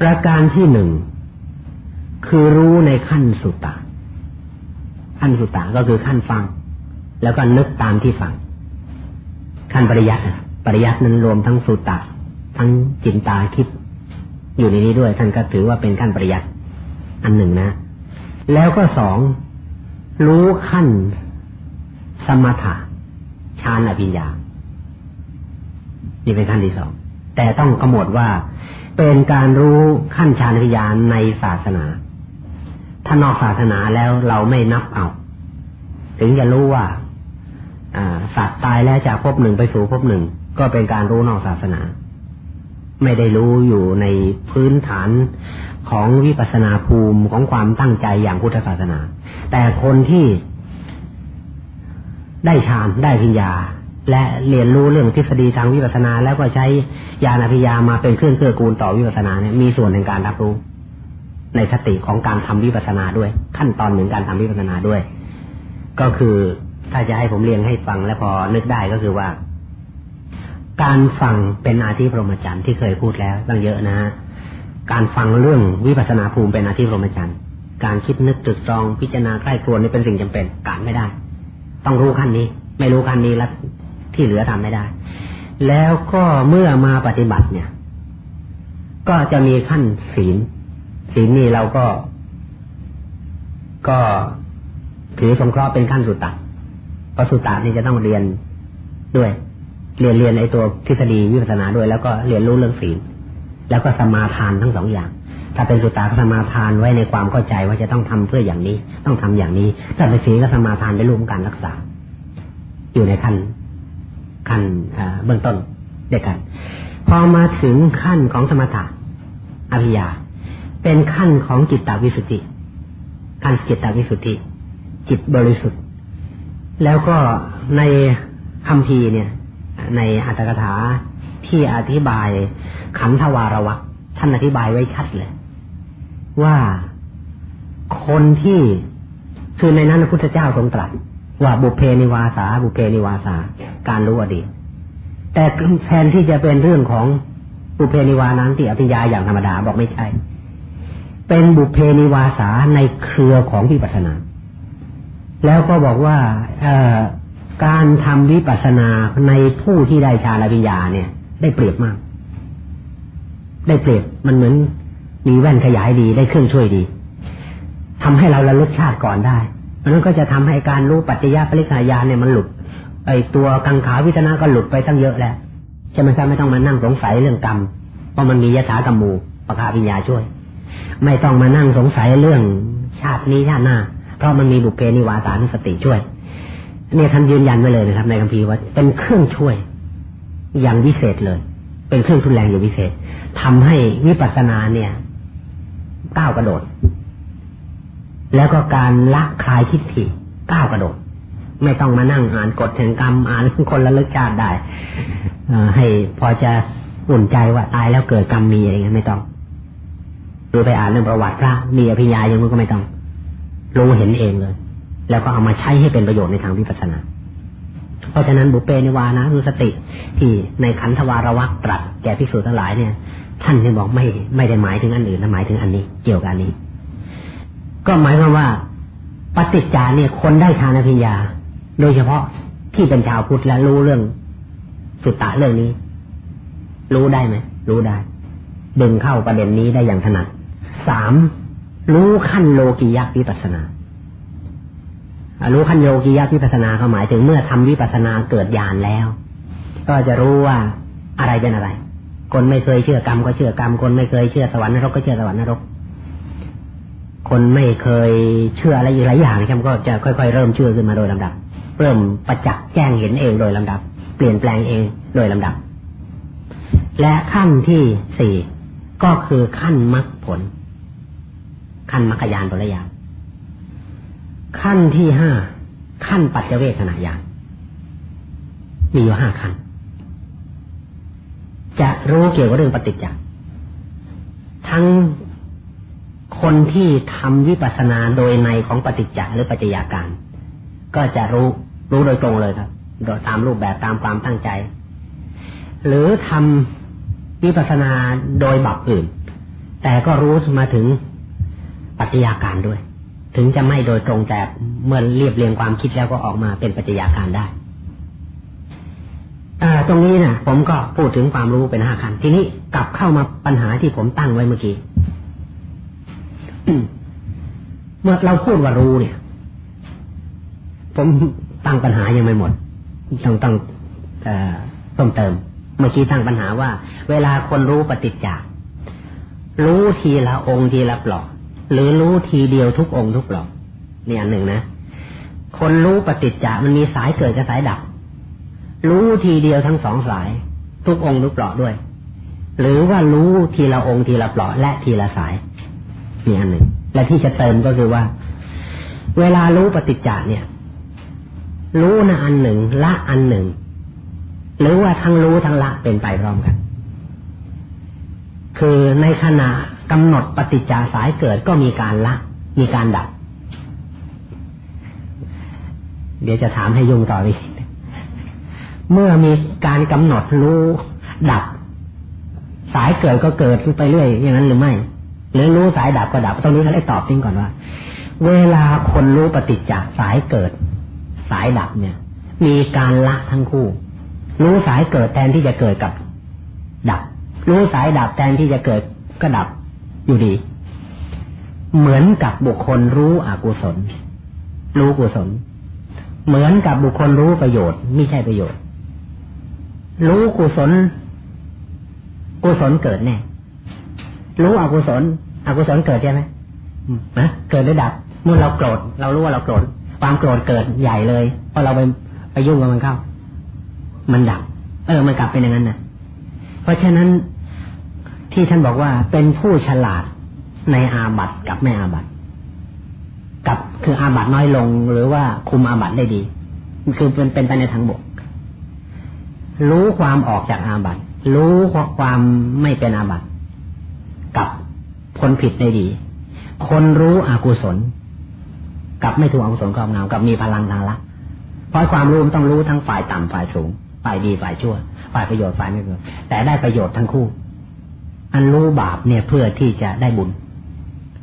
ประการที่หนึ่งคือรู้ในขั้นสุตตะขั้นสุตตะก็คือขั้นฟัง แล้วก็นึกตามที่ฟัง ขั้นปริยัติปริยัตินั้นรวมทั้งสุตตะ ทั้งจินตาคิด อยู่ในนี้ด้วย ท่านก็ถือว่าเป็นขั้นปริยัติอันหนึ่งนะ แล้วก็สองรู้ขั้นสมถะฌานอภิญญานี่เป็นขั้นที่สองแต่ต้องกำหนดว่าเป็นการรู้ขั้นฌานอภิญญาในศาสนา ถ้านอกศาสนาแล้วเราไม่นับเอา ถึงจะรู้ว่า สัตว์ตายแล้วจากภพหนึ่งไปสู่ภพหนึ่ง ก็เป็นการรู้นอกศาสนา ไม่ได้รู้อยู่ในพื้นฐานของวิปัสนาภูมิของความตั้งใจอย่างพุทธศาสนา แต่คนที่ได้ฌานได้พิญญา และเรียนรู้เรื่องทฤษฎีทางวิปัสนา แล้วก็ใช้ญาณพิญญามาเป็นเครื่องเกื้อกูลต่อวิปัสนาเนี่ยมีส่วนในการรับรู้ ในสติของการทำวิปัสนาด้วย ขั้นตอนหนึ่งการทำวิปัสนาด้วย ก็คือ ถ้าจะให้ผมเรียงให้ฟังและพอนึกได้ก็คือว่า การฟังเป็นอาชีพพรหมจรรย์ที่เคยพูดแล้วตั้งเยอะนะฮะการฟังเรื่องวิปัสนาภูมิเป็นอาชีพพรหมจรรย์การคิดนึกตรึกตรองพิจารณาใกล้ครวนนี่เป็นสิ่งจำเป็นการไม่ได้ ต้องรู้ขั้นนี้ ไม่รู้ขั้นนี้แล้วที่เหลือทำไม่ได้ แล้วก็เมื่อมาปฏิบัติเนี่ย ก็จะมีขั้นศีลศีลนี่เราก็ ก็ถือสงเคราะห์เป็นขั้นสุตตะเพระสุตตะนี่จะต้องเรียนด้วย เรียนเรียนในตัวทฤษฎีวิปัสนาด้วย แล้วก็เรียนรู้เรื่องศีลแล้วก็สมาทานทั้งสองอย่าง ถ้าเป็นสุตตะก็สมาทานไว้ในความเข้าใจว่าจะต้องทำเพื่ออย่างนี้ ต้องทำอย่างนี้ ถ้าเป็นศีลก็สมาทานไปร่วมการรักษา อยู่ในขั้นขั้นเบื้องต้นเดียวกัน พอมาถึงขั้นของสมถะอภิญญาเป็นขั้นของจิตตวิสุทธิขั้นจิตตวิสุทธิ จิตบริสุทธิ์ แล้วก็ในคำพีเนี่ย ในอัตถกถาที่อธิบายขันธวารวะท่านอธิบายไว้ชัดเลย ว่าคนที่คือในนั้นพระพุทธเจ้าทรงตรัสว่าบุเพนิวาสา บุเพนิวาสา การรู้อดีต แต่แทนที่จะเป็นเรื่องของบุเพนิวานั้นที่อภิญญาอย่างธรรมดาบอกไม่ใช่ เป็นบุเพนิวาสาในเครือของวิปัสสนา แล้วก็บอกว่าการทำวิปัสสนาในผู้ที่ได้ฌานวิญญาเนี่ย ได้เปรียบมาก ได้เปรียบมันเหมือนมีแว่นขยายดีได้เครื่องช่วยดีทำให้เราระลึกชาติก่อนได้มันก็จะทำให้การรู้ปัจจยปริกายาเนี่ยมันหลุด ไอตัวกังขาวิจนาก็หลุดไปตั้งเยอะแล้วใช่ไหมครับไม่ต้องมานั่งสงสัยเรื่องกรรมเพราะมันมียถากรรมูปะคาวิญญาช่วย ไม่ต้องมานั่งสงสัยเรื่องชาตินี้ชาติหน้า ราะมันมีบุเพนิวาสานุสติช่วย เนี่ยท่านยืนยันไว้เลยนะครับ ในคัมภีร์ว่าเป็นเครื่องช่วย อย่างวิเศษเลย เป็นเครื่องทุนแรงอย่างวิเศษทำให้วิปัสสนาเนี่ยก้าวกระโดด แล้วก็การละคลายทิฏฐิก้าวกระโดด ไม่ต้องมานั่งอ่านกฎแห่งกรรมอ่านคนละลึกชาติได้ให้พอจะอุ่นใจว่าตายแล้วเกิดกรรมมีอะไรเงี้ยไม่ต้องหรือไปอ่านเรื่องประวัติพระมีอภิญญาอย่างนั้นก็ไม่ต้อง รู้เห็นเองเลย แล้วก็เอามาใช้ให้เป็นประโยชน์ในทางวิปัสสนา เพราะฉะนั้นบุเปนิวานะรุสติที่ในขันธวารวักตรัสแก่ภิกษุทั้งหลายเนี่ย ท่านยังบอกไม่ไม่ได้หมายถึงอันอื่นนะหมายถึงอันนี้ เกี่ยวกับอันนี้ ก็หมายความว่าปฏิจจาเนี่ยคนได้ฌานพิญญา โดยเฉพาะที่เป็นชาวพุทธและรู้เรื่องสุตตะเรื่องนี้ รู้ได้ไหมรู้ได้ ดึงเข้าประเด็นนี้ได้อย่างถนัดสาม รู้ขั้นโลกียะวิปัสนารู้ขั้นโลกียะวิปัสนาเขาหมายถึงเมื่อทำวิปัสนาเกิดญาณแล้ว ก็จะรู้ว่าอะไรเป็นอะไร คนไม่เคยเชื่อกรรมก็เชื่อกรรม คนไม่เคยเชื่อสวรรค์นรกก็เชื่อสวรรค์นรก คนไม่เคยเชื่ออะไรหลายอย่างนะครับก็จะค่อยๆ เริ่มเชื่อขึ้นมาโดยลำดับ เริ่มประจักษ์แจ้งเห็นเองโดยลำดับ เปลี่ยนแปลงเองโดยลำดับ และขั้นที่สี่ก็คือขั้นมรรคผล ขั้นมรรคยานผลยานขั้นที่ห้าขั้นปัจเจเวทนาญาณมีอยู่ห้าขั้น จะรู้เกี่ยวกับเรื่องปฏิจจ์ทั้งคนที่ทำวิปัสสนาโดยในของปฏิจจ์หรือปัจจัยาการ ก็จะรู้รู้โดยตรงเลยครับ โดยตามรูปแบบตามความตั้งใจ หรือทำวิปัสสนาโดยบับอื่น แต่ก็รู้มาถึง ปัจจัยาการด้วย ถึงจะไม่โดยตรงแต่เมื่อเรียบเรียงความคิดแล้วก็ออกมาเป็นปัจจัยาการได้ตรงนี้นะผมก็พูดถึงความรู้เป็นห้าขั้นทีนี้กลับเข้ามาปัญหาที่ผมตั้งไว้เมื่อกี้เมื่อเราพูดว่ารู้เนี่ย ผมตั้งปัญหายังไม่หมด ต้องต้องเพิ่มเติม เมื่อกี้ตั้งปัญหาว่า เวลาคนรู้ปฏิจจารู้ทีละองค์ทีละปลอก หรือรู้ทีเดียวทุกองค์ทุกปลอกนี่อันหนึ่งนะ คนรู้ปฏิจจามันมีสายเกิดกับสายดับ รู้ทีเดียวทั้งสองสาย ทุกองค์ทุกปลอกด้วย หรือว่ารู้ทีละองค์ทีละปลอกและทีละสายนี่อันหนึ่ง และที่จะเติมก็คือว่า เวลารู้ปฏิจจาเนี่ย รู้นะอันหนึ่งละอันหนึ่ง หรือว่าทั้งรู้ทั้งละเป็นไปพร้อมกัน คือในขณะ กำหนดปฏิจจาสายเกิดก็มีการละ มีการดับ เดี๋ยวจะถามให้ยุ่งต่ออีเมื่อมีการกำหนดรู้ดับ สายเกิดก็เกิดไปเรื่อยอย่างนั้นหรือไม่ หรือรู้สายดับก็ดับตรงนี้เขาได้ตอบทิ้งก่อนว่า เวลาคนรู้ปฏิจจาสายเกิด สายดับเนี่ย มีการละทั้งคู่ รู้สายเกิดแทนที่จะเกิดกับดับ รู้สายดับแทนที่จะเกิดก็ดับ อยู่ดี เหมือนกับบุคคลรู้อกุศล รู้กุศล เหมือนกับบุคคลรู้ประโยชน์ไม่ใช่ประโยชน์ รู้กุศล กุศลเกิดแน่รู้อกุศล อกุศลเกิดใช่ไหมนะเกิดหรือดับเมื่อเราโกรธเรารู้ว่าเราโกรธความโกรธเกิดใหญ่เลยเพราะเราไปไปยุ่งกับมันเข้า มันดับ เออ มันกลับเป็นอย่างนั้นนะเพราะฉะนั้น ที่ท่านบอกว่าเป็นผู้ฉลาดในอาบัตกับไม่อาบัตกับคืออาบัตน้อยลงหรือว่าคุมอาบัตได้ดี คือเป็นเป็นไปในทางบกรู้ความออกจากอาบัตรู้ความไม่เป็นอาบัตกับพ้นผิดได้ดี คนรู้อกุศล กับไม่ถูกอกุศลครอบงำกับมีพลังทางละเพราะความรู้ต้องรู้ทั้งฝ่ายต่ำฝ่ายสูง ฝ่ายดีฝ่ายชั่ว ฝ่ายประโยชน์ฝ่ายไม่ประโยชน์แต่ได้ประโยชน์ทั้งคู่ อันรู้บาปเนี่ยเพื่อที่จะได้บุญ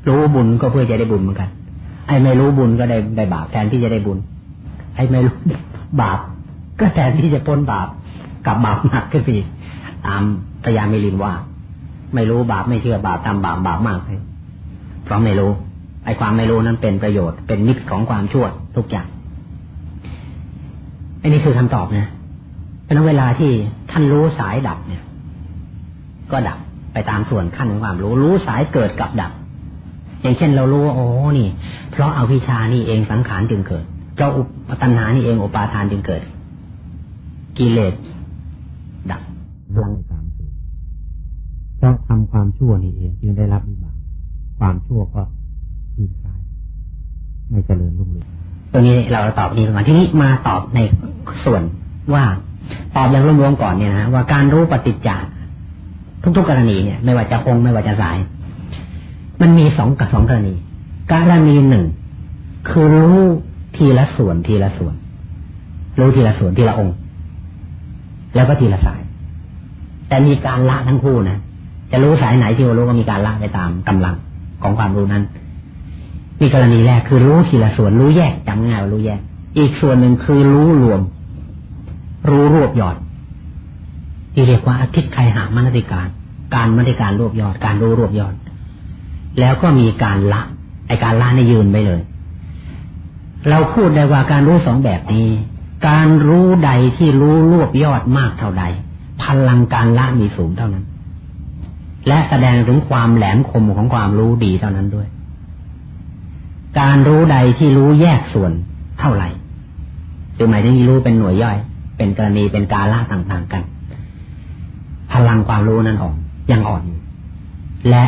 รู้บุญก็เพื่อจะได้บุญเหมือนกัน ไอ้ไม่รู้บุญก็ได้ได้บาปแทนที่จะได้บุญ ไอ้ไม่รู้บาป ก็แทนที่จะพ้นบาปกับบาปหนักขึ้นไปตามพยามิลินว่า ไม่รู้บาปไม่เชื่อบาปทำบาปบาปมากเลยเพราะไม่รู้ไอ้ความไม่รู้นั้นเป็นประโยชน์เป็นมิตรของความชั่วทุกอย่างอันนี้คือคำตอบนะเพราะนั้นเวลาที่ท่านรู้สายดับเนี่ย ก็ดับ ไปตามส่วนขั้นของความรู้ รู้สายเกิดกับดับ อย่างเช่นเรารู้ว่าโอ้นี่ เพราะเอาวิชานี่เองสังขารจึงเกิดแปเราอุปตัณหานี่เองอุปาทานจึงเกิด กิเลสดับลังตามสู่เพราะทำความชั่วนี่เองจึงได้รับวิบากความชั่วก็คืนคลายไม่เจริญรุ่งเรืองตรงนี้เราตอบนี้ก่อนที่นี้มาตอบในส่วนว่าตอบอย่างรวมๆก่อนเนี่ยนะว่าการรู้ปฏิจจ์ ทุกๆกรณีเนี่ยไม่ว่าจะองค์ไม่ว่าจะสาย มันมีสองกับสองกรณี กรณีหนึ่งคือรู้ทีละส่วนทีละส่วน รู้ทีละส่วนทีละองค์ แล้วก็ทีละสาย แต่มีการละทั้งคู่นะจะรู้สายไหนที่ว่ารู้ก็มีการละไปตามกำลังของความรู้นั้นมีกรณีแรกคือรู้ทีละส่วนรู้แยกจำง่ายว่ารู้แยก อีกส่วนหนึ่งคือรู้รวม รู้รวบยอด ที่เรียกว่าอธิไคหามนติการ การมนติการรวบยอด การรู้รวบยอด แล้วก็มีการละไอการละในยืนไปเลย เราพูดได้ว่าการรู้สองแบบนี้ การรู้ใดที่รู้รวบยอดมากเท่าใด พลังการละมีสูงเท่านั้น และแสดงถึงความแหลมคมของความรู้ดีเท่านั้นด้วย การรู้ใดที่รู้แยกส่วนเท่าไหร่คือหมายถึงรู้เป็นหน่วยย่อย เป็นกรณีเป็นการละต่างๆกัน พลังความรู้นั้นอ่อนยังอ่อน และ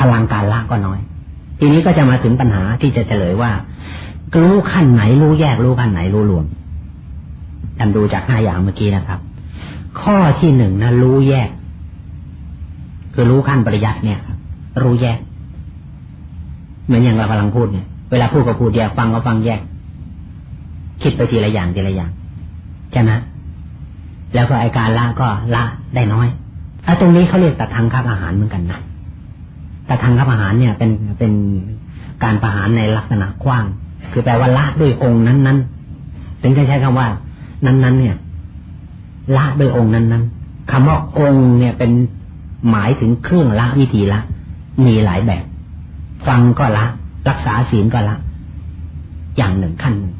พลังการละก็น้อย ทีนี้ก็จะมาถึงปัญหาที่จะเฉลยว่า รู้ขั้นไหนรู้แยกรู้ขั้นไหนรู้รวมจำดูจากห้าอย่างเมื่อกี้นะครับ ข้อที่หนึ่งนะรู้แยก คือรู้ขั้นปริยัติเนี่ยครับรู้แยก เหมือนอย่างเรากำลังพูดเนี่ย เวลาพูดก็พูดแยกฟังก็ฟังแยก คิดไปทีละอย่างทีละอย่างใช่ไหม แล้วก็ไอการละก็ละได้น้อยถ้าตรงนี้เขาเรียกตัดทางคับอาหารเหมือนกันนะตัดทางคับอาหารเนี่ยเป็นเป็นการประหารในลักษณะกว้าง คือแปลว่าละด้วยองค์นั้นนั้นถึงจะใช้คำว่า นั้นนั้นเนี่ย ละด้วยองค์นั้นนั้นคำว่าองค์เนี่ยเป็นหมายถึงเครื่องละวิธีละ มีหลายแบบ ฟังก็ละ รักษาศีลก็ละ อย่างหนึ่งขั้นหนึ่ง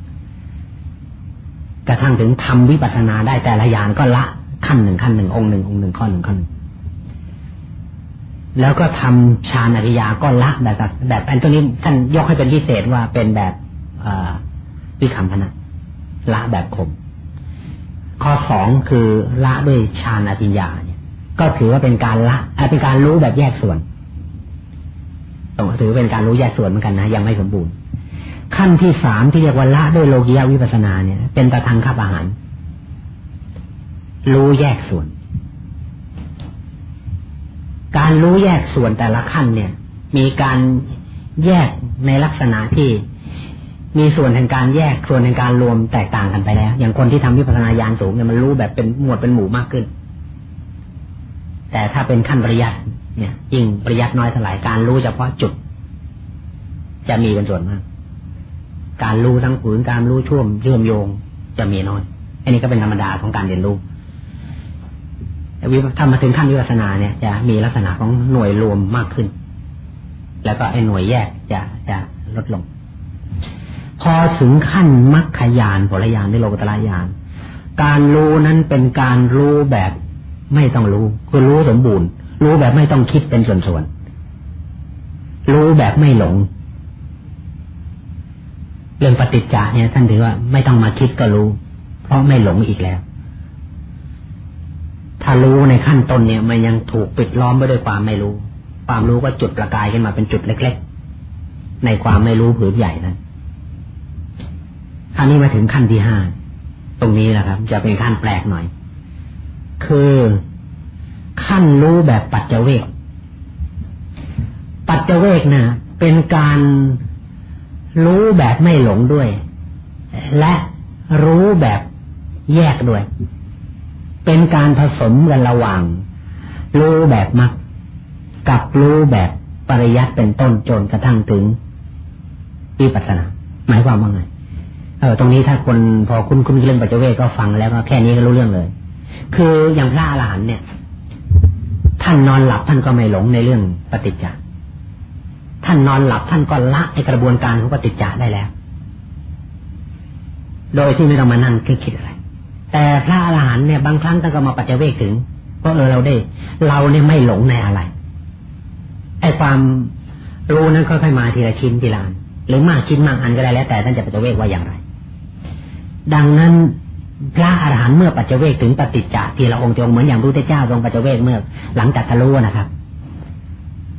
กระทั่งถึงทำวิปัสสนาได้แต่ละอย่างก็ละขั้นหนึ่งขั้นหนึ่งองค์หนึ่งองค์หนึ่งข้อหนึ่งข้อหนึ่งแล้วก็ทำฌานอริยาก็ละแบบแบบอันตัวนี้ท่านยกให้เป็นพิเศษว่าเป็นแบบวิคัมพนะละแบบคม ข้อสองคือละด้วยฌานอริยาเนี่ย ก็ถือว่าเป็นการละเป็นการรู้แบบแยกส่วนต้องถือเป็นการรู้แยกส่วนเหมือนกันนะยังไม่สมบูรณ์ ขั้นที่สามที่เรียกว่าละด้วยโลกิยาวิปัสนาเนี่ย เป็นตะทางขับอาหาร รู้แยกส่วน การรู้แยกส่วนแต่ละขั้นเนี่ย มีการแยกในลักษณะที่มีส่วนแห่งการแยกส่วนแห่งการรวมแตกต่างกันไปแล้ว อย่างคนที่ทำวิปัสนาญาณสูงเนี่ยมันรู้แบบเป็นหมวดเป็นหมู่มากขึ้น แต่ถ้าเป็นขั้นปริยัติเนี่ยยิ่งปริยัติน้อยเท่าไหร่การรู้เฉพาะจุด จะมีเป็นส่วนมาก การรู้ทั้งผืนการรู้ช่วมเชื่อมโยงจะมีน้อย อันนี้ก็เป็นธรรมดาของการเรียนรู้วิถ้ามาถึงขั้นวิปัสนาเนี่ยจะมีลักษณะของหน่วยรวมมากขึ้น แล้วก็ไอ้หน่วยแยกจะจะลดลง พอถึงขั้นมรรคยานผลยานในโลกุตละยาน การรู้นั้นเป็นการรู้แบบไม่ต้องรู้ คือรู้สมบูรณ์ รู้แบบไม่ต้องคิดเป็นส่วนๆ รู้แบบไม่หลง เรื่องปฏิจจาเนี่ย ท่านถือว่าไม่ต้องมาคิดก็รู้ เพราะไม่หลงอีกแล้ว ถ้ารู้ในขั้นต้นเนี่ย มันยังถูกปิดล้อมไปด้วยความไม่รู้ ความรู้ก็จุดประกายขึ้นมาเป็นจุดเล็ก ๆ ในความไม่รู้ผืนใหญ่นั้นคราวนี้มาถึงขั้นที่ห้าตรงนี้แหละครับ จะเป็นขั้นแปลกหน่อย คือขั้นรู้แบบปัจเจเวกปัจเจเวกนะเป็นการ รู้แบบไม่หลงด้วย และรู้แบบแยกด้วย เป็นการผสมกันระหว่าง รู้แบบมักกับรู้แบบปริยัติเป็นต้นจนกระทั่งถึงวิปัสสนา หมายความว่าไงเออตรงนี้ถ้าคนพอคุณคุณเรื่องปัจเจเวกก็ฟังแล้วก็แค่นี้ก็รู้เรื่องเลย คืออย่างพระอรหันต์เนี่ย ท่านนอนหลับท่านก็ไม่หลงในเรื่องปฏิจจ์ ท่านนอนหลับท่านก็ละไอกระบวนการของปฏิจจ์ได้แล้ว โดยที่ไม่ต้องมานั่งคิดอะไร แต่พระอรหันต์เนี่ยบางครั้งท่านก็มาปัจเจเวกถึงเพราะเออเราได้ เราเนี่ยไม่หลงในอะไรไอความรู้นั้นค่อยๆมาทีละชิ้นทีละอันหรือมากชิ้นมากอันก็ได้แล้ว แต่ท่านจะปัจเวกว่าอย่างไร ดังนั้นพระอรหันต์เมื่อปัจเจเวกถึงปฏิจจ์ทีละองค์จงเหมือนอย่างระพุทธเจ้าทรงปัจเจเวกเมื่อหลังจากทะลุนะครับ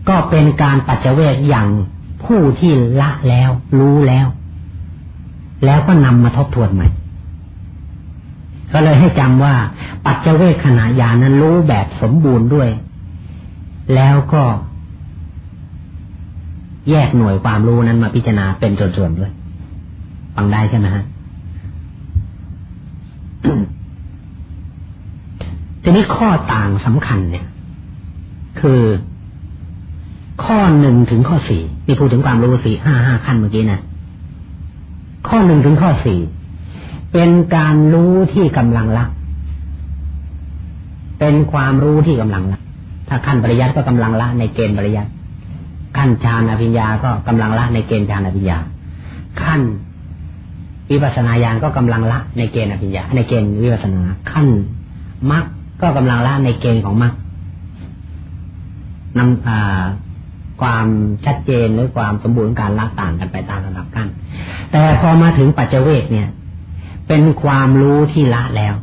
ก็เป็นการปัจเจเวกอย่างผู้ที่ละแล้ว รู้แล้ว แล้วก็นำมาทบทวนใหม่ ก็เลยให้จำว่า ปัจเจเวกขณะยานั้นรู้แบบสมบูรณ์ด้วย แล้วก็แยกหน่วยความรู้นั้นมาพิจารณาเป็นส่วนๆด้วยฟังได้ใช่ไหมฮะทีนี้ข้อต่างสำคัญเนี่ย คือ ข้อหนึ่งถึงข้อสี่นี่พูดถึงความรู้สี่ห้าห้าขั้นเมื่อกี้นะข้อหนึ่งถึงข้อสี่เป็นการรู้ที่กำลังละเป็นความรู้ที่กำลังละถ้าขั้นปริยัติก็กำลังละในเกณฑ์ปริยัติขั้นฌานอภิญญาก็กำลังละในเกณฑ์ฌานอภิญญา ขั้นวิปัสนาญาณก็กำลังละในเกณฑ์อภิญญา ในเกณฑ์วิปัสนา ขั้นมรรคก็กำลังละในเกณฑ์ของมรรคนำ ความชัดเจนหรือความสมบูรณ์การละต่างกันไปตามระดับขั้นแต่พอมาถึงปัจเจเวกเนี่ย เป็นความรู้ที่ละแล้ว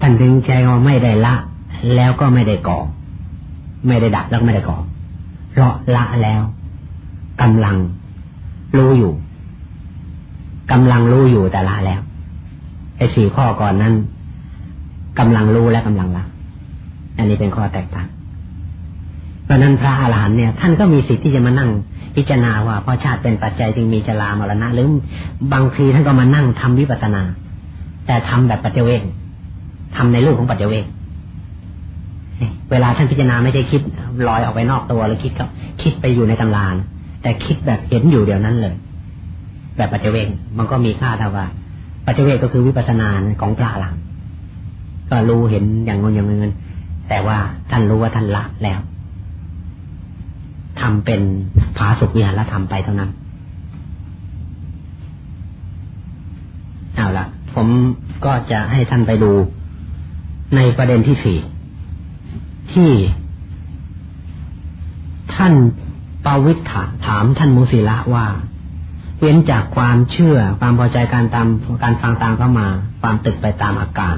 ท่านถึงใจว่าไม่ได้ละ แล้วก็ไม่ได้ก่อ ไม่ได้ดับแล้วไม่ได้ก่อ เพราะละแล้วกำลังรู้อยู่กำลังรู้อยู่แต่ละแล้วไอ้สี่ข้อก่อนนั้นกำลังรู้และกำลังละอันนี้เป็นข้อแตกต่าง เพราะนั้นพระอรหันต์เนี่ยท่านก็มีสิทธิ์ที่จะมานั่งพิจารณาว่าเพราะชาติเป็นปัจจัยจึงมีจรามรณะหรือบางทีท่านก็มานั่งทำวิปัสสนา แต่ทำแบบปัจเจเวกทำในรูปของปัจเจเวกเวลาท่านพิจารณาไม่ได้คิดลอยออกไปนอกตัวหรือคิดก็คิดไปอยู่ในตำรานแต่คิดแบบเห็นอยู่เดี๋ยวนั้นเลย แบบปัจเจเวกมันก็มีค่าเท่าว่า ปัจเจเวกก็คือวิปัสสนาของพระหลังก็รู้เห็นอย่างงนอย่างเงินแต่ว่าท่านรู้ว่าท่านละแล้ว ทำเป็นผาสุกวิหารธรรมไปเท่านั้น เอาละผมก็จะให้ท่านไปดูในประเด็นที่สี่ที่ ท่านปาวิทถาถามท่านมุสิละว่า เว้นจากความเชื่อความพอใจการตามการฟังตามเข้ามา ความตึกไปตามอาการ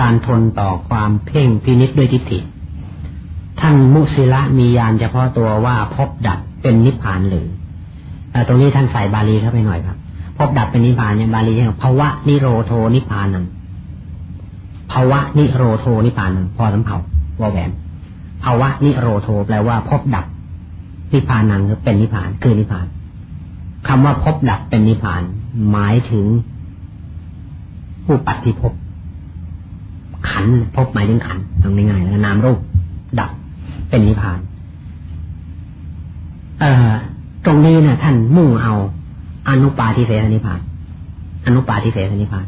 การทนต่อความเพ่งพินิษด้วยทิฏฐิ ท่านมุสิละมียานเฉพาะตัวว่าพบดับเป็นนิพพานหรือตรงนี้ท่านใส่บาลีเข้าไปหน่อยครับ พบดับเป็นนิพพานเนี่ยบาลีเรียกภาวะนิโรโทนิพพานังภาวะนิโรโทนิพพานังพอสำเภาวอแหวนภาวะนิโรโทแปลว่าพบดับนิพพานังคือเป็นนิพพาน คือนิพพานคำว่าพบดับเป็นนิพพาน หมายถึงผู้ปฏิภพขันพบหมายถึงขันตรงง่ายๆแล้วนามรูป เป็นนิพพานเอ่อตรงนี้นะท่านมุ่งเอาอนุปาทิเสสนิพพาน อนุปาทิเสสนิพพาน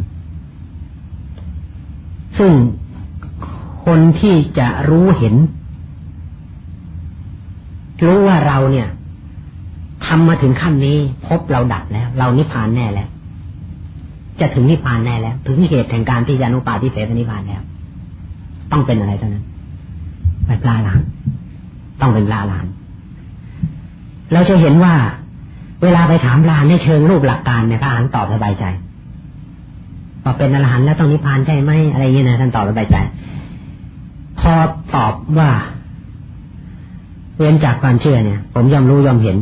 ซึ่งคนที่จะรู้เห็น รู้ว่าเราเนี่ยทำมาถึงขั้นนี้พบเราดับแล้ว เรานิพพานแน่แล้ว จะถึงนิพพานแน่แล้ว ถึงเหตุแห่งการที่ยานุปาทิเสสนิพพานแล้ว ต้องเป็นอะไรเท่านั้นไปปลาหลาน ต้องเป็นลาหลาน เราจะเห็นว่า เวลาไปถามลานในเชิงรูปหลักการเนี่ยพระอรหันต์ตอบสบายใจว่าเป็นอรหันต์แล้วต้องนิพพานใช่ไหมอะไรเงี้ยนะท่านตอบสบายใจ พอตอบว่าเว้นจากความเชื่อเนี่ย ผมยอมรู้ยอมเห็น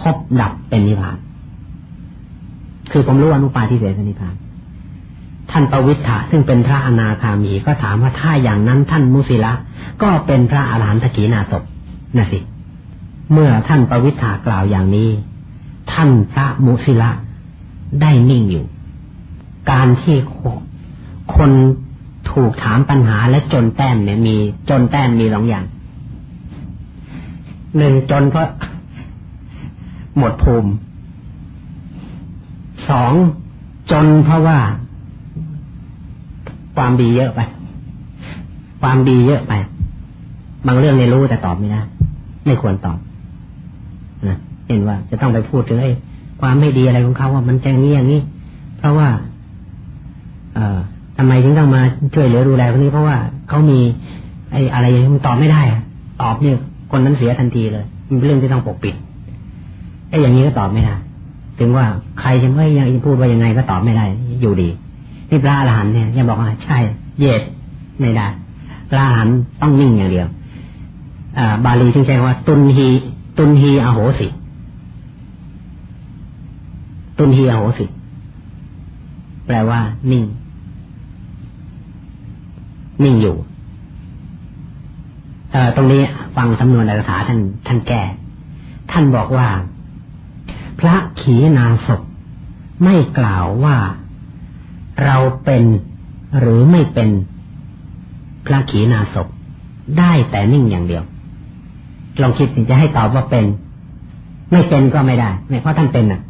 พบดับเป็นนิพพาน คือผมรู้อนุปาทิเสสนิพพาน ท่านปวิทธะซึ่งเป็นพระอนาคามีก็ถามว่าถ้าอย่างนั้นท่านมุสิละก็เป็นพระอรหันตกีนาศนะสิ เมื่อท่านปวิทธากล่าวอย่างนี้ ท่านพระมุสิละได้นิ่งอยู่ การที่คนถูกถามปัญหาและจนแต้มเนี่ยมีจนแต้มมีสองอย่างหนึ่งจนเพราะหมดภูมิสองจนเพราะว่า ความดีเยอะไป ความดีเยอะไป บางเรื่องในรู้แต่ตอบไม่ได้ ไม่ควรตอบนะเห็นว่าจะต้องไปพูดถึงไอ้ความไม่ดีอะไรของเขาว่ามันจะงี้อย่างนี้ เพราะว่า เอ่อทำไมถึงต้องมาช่วยเหลือดูแลคนนี้เพราะว่าเขามี ไอ้อะไรอย่างนี้มันตอบไม่ได้ ตอบเนี่ยคนนั้นเสียทันทีเลย มันเป็นเรื่องที่ต้องปกปิดไอ้อย่างนี้ก็ตอบไม่ได้ ถึงว่าใครจะไม่ยังพูดว่ายังไงก็ตอบไม่ได้ อยู่ดี นี่พระอรหันต์เนี่ยยังบอกว่าใช่ เย็ดไม่ได้พระอรหันต์ต้องนิ่งอย่างเดียวบาลีจึงใช้ว่า ตุนฮีตุนฮีอโหสิ ตุนฮีอโหสิ แปลว่า นิ่ง นิ่งอยู่เออตรงนี้ฟังสำนวนอักษาท่านท่านแก้ท่านบอกว่า พระขีณาสพไม่กล่าวว่า เราเป็นหรือไม่เป็นพระขีณาสพได้แต่นิ่งอย่างเดียว ลองคิดจะให้ตอบว่าเป็น ไม่เป็นก็ไม่ได้ไม่เพราะท่านเป็นอะ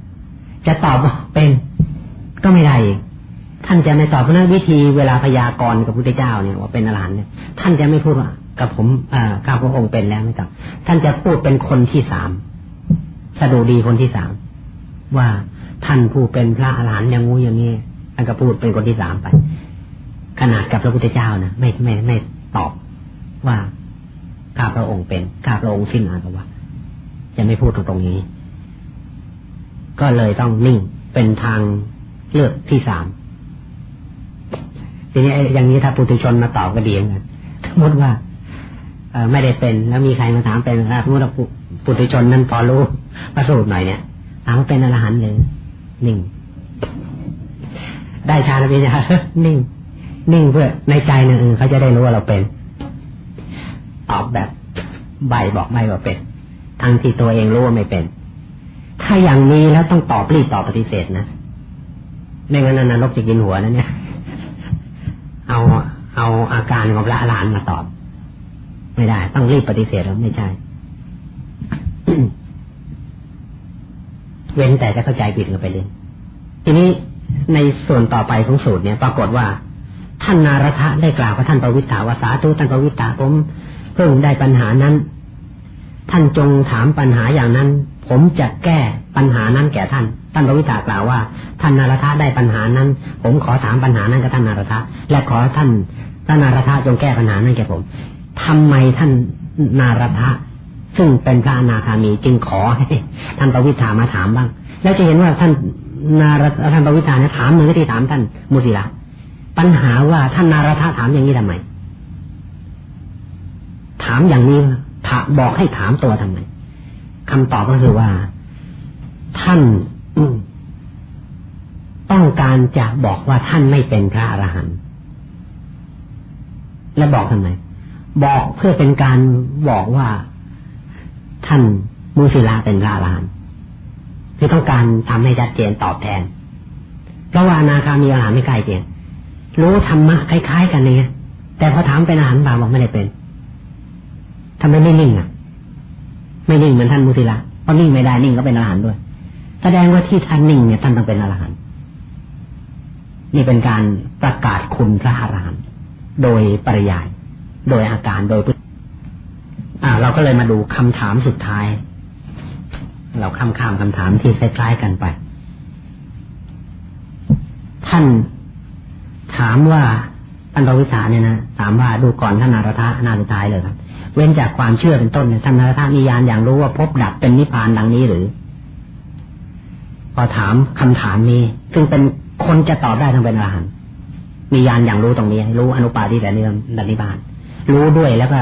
จะตอบว่าเป็นก็ไม่ได้อีกท่านจะไม่ตอบเพราะนั้นวิธีเวลาพยากรณ์กับพุทธเจ้าเนี่ยว่าเป็นอรหันต์เนี่ยท่านจะไม่พูดว่ากับผมอ่าข้าพระองค์เป็นแล้วไม่ต้องท่านจะพูดเป็นคนที่สามสะดุดีคนที่สามว่าท่านผู้เป็นพระอรหันต์อย่างงูอย่างนี้ ท่านก็พูดเป็นคนที่สามไป ขนาดกับพระพุทธเจ้านะไม่ไม่ไม่ตอบว่าข้าพระองค์เป็นข้าพระองค์สิ้นอาสวะจะไม่พูดตรงตรงนี้ ก็เลยต้องนิ่งเป็นทางเลือกที่สามทีนี้อย่างนี้ถ้าปุถุชนมาตอบก็ดีเหมือนกันสมมติว่าเอไม่ได้เป็น แล้วมีใครมาถามเป็นถ้าสมมติว่าปุถุชนนั้นพอรู้ประสูตรหน่อยเนี่ยถามว่าเป็นอรหันต์เลยนิ่ง ได้ฌานวิญญานิ่ง นิ่งเพื่อในใจหนึ่งเขาจะได้รู้ว่าเราเป็นตอบแบบใบบอกไม่ว่าเป็น ทั้งที่ตัวเองรู้ว่าไม่เป็น ถ้าอย่างนี้แล้วต้องตอบรีบตอบปฏิเสธนะไม่งั้นนรกจะกินหัวนะเนี่ย เอาเอาอาการของพระอรหันต์มาตอบ ไม่ได้ ต้องรีบปฏิเสธแล้วไม่ใช่เว้นแต่จะเข้าใจผิดกันไปเลยทีนี้ ในส่วนต่อไปของสูตรเนี่ย ปรากฏว่าท่านนารทะได้กล่าวกับท่านปวิตาวาสาตุท่านปวิตาผมเพิ่งได้ปัญหานั้น ท่านจงถามปัญหาอย่างนั้น ผมจะแก้ปัญหานั้นแก่ท่าน ท่านปวิตากล่าวว่า ท่านนารทะได้ปัญหานั้น ผมขอถามปัญหานั้นกับท่านนารทะและขอท่านท่านนารทะจงแก้ปัญหานั้นแก่ผมทำไมท่านนารทะซึ่งเป็นพระอนาคามีจึงขอให้ท่านปวิตามาถามบ้าง แล้วจะเห็นว่าท่าน นารท่านปวิตาเนี่ยถามเหมือนที่ถามท่านมุสิละปัญหาว่าท่านนารทะถามอย่างนี้ทำไม ถามอย่างนี้ถาบอกให้ถามตัวทำไมคำตอบก็คือว่า ท่านต้องการจะบอกว่าท่านไม่เป็นพระอรหันต์และบอกทำไมบอกเพื่อเป็นการบอกว่าท่านมูสิลาเป็นพระอรหันต์ คือต้องการทำให้ชัดเจนตอบแทน เพราะว่านาคามีอรหันต์ไม่ใกล้เคียงรู้ธรรมะคล้ายๆ กันเนี่ยแต่พอถามเป็นอรหันต์บาบอกไม่ได้เป็นทำไมไม่นิ่งอะ ไม่นิ่งเหมือนท่านมุติละเพราะนิ่งไม่ได้นิ่งก็เป็นอรหันต์ด้วย แสดงว่าที่ท่านนิ่งเนี่ยท่านต้องเป็นอรหันต์นี่เป็นการประกาศคุณพระอรหันต์โดยปริยาย โดยอาการโดยอ่า เราก็เลยมาดูคำถามสุดท้าย เราข้ามข้ามคำถามที่คล้ายๆกันไป ท่านถามว่าอันปวิสาเนี่ยนะถามว่าดูก่อนท่านนารทะนาสุดท้ายเลยครับเว้นจากความเชื่อเป็นต้นเนี่ยท่านนารธามียานอย่างรู้ว่าพบดับเป็นนิพพานดังนี้หรือ พอถามคำถามนี้ ซึ่งเป็นคนจะตอบได้ทั้งเป็นอรหันต์มียานอย่างรู้ตรงนี้ รู้อนุปาทิแต่นินิพาน รู้ด้วยแล้วก็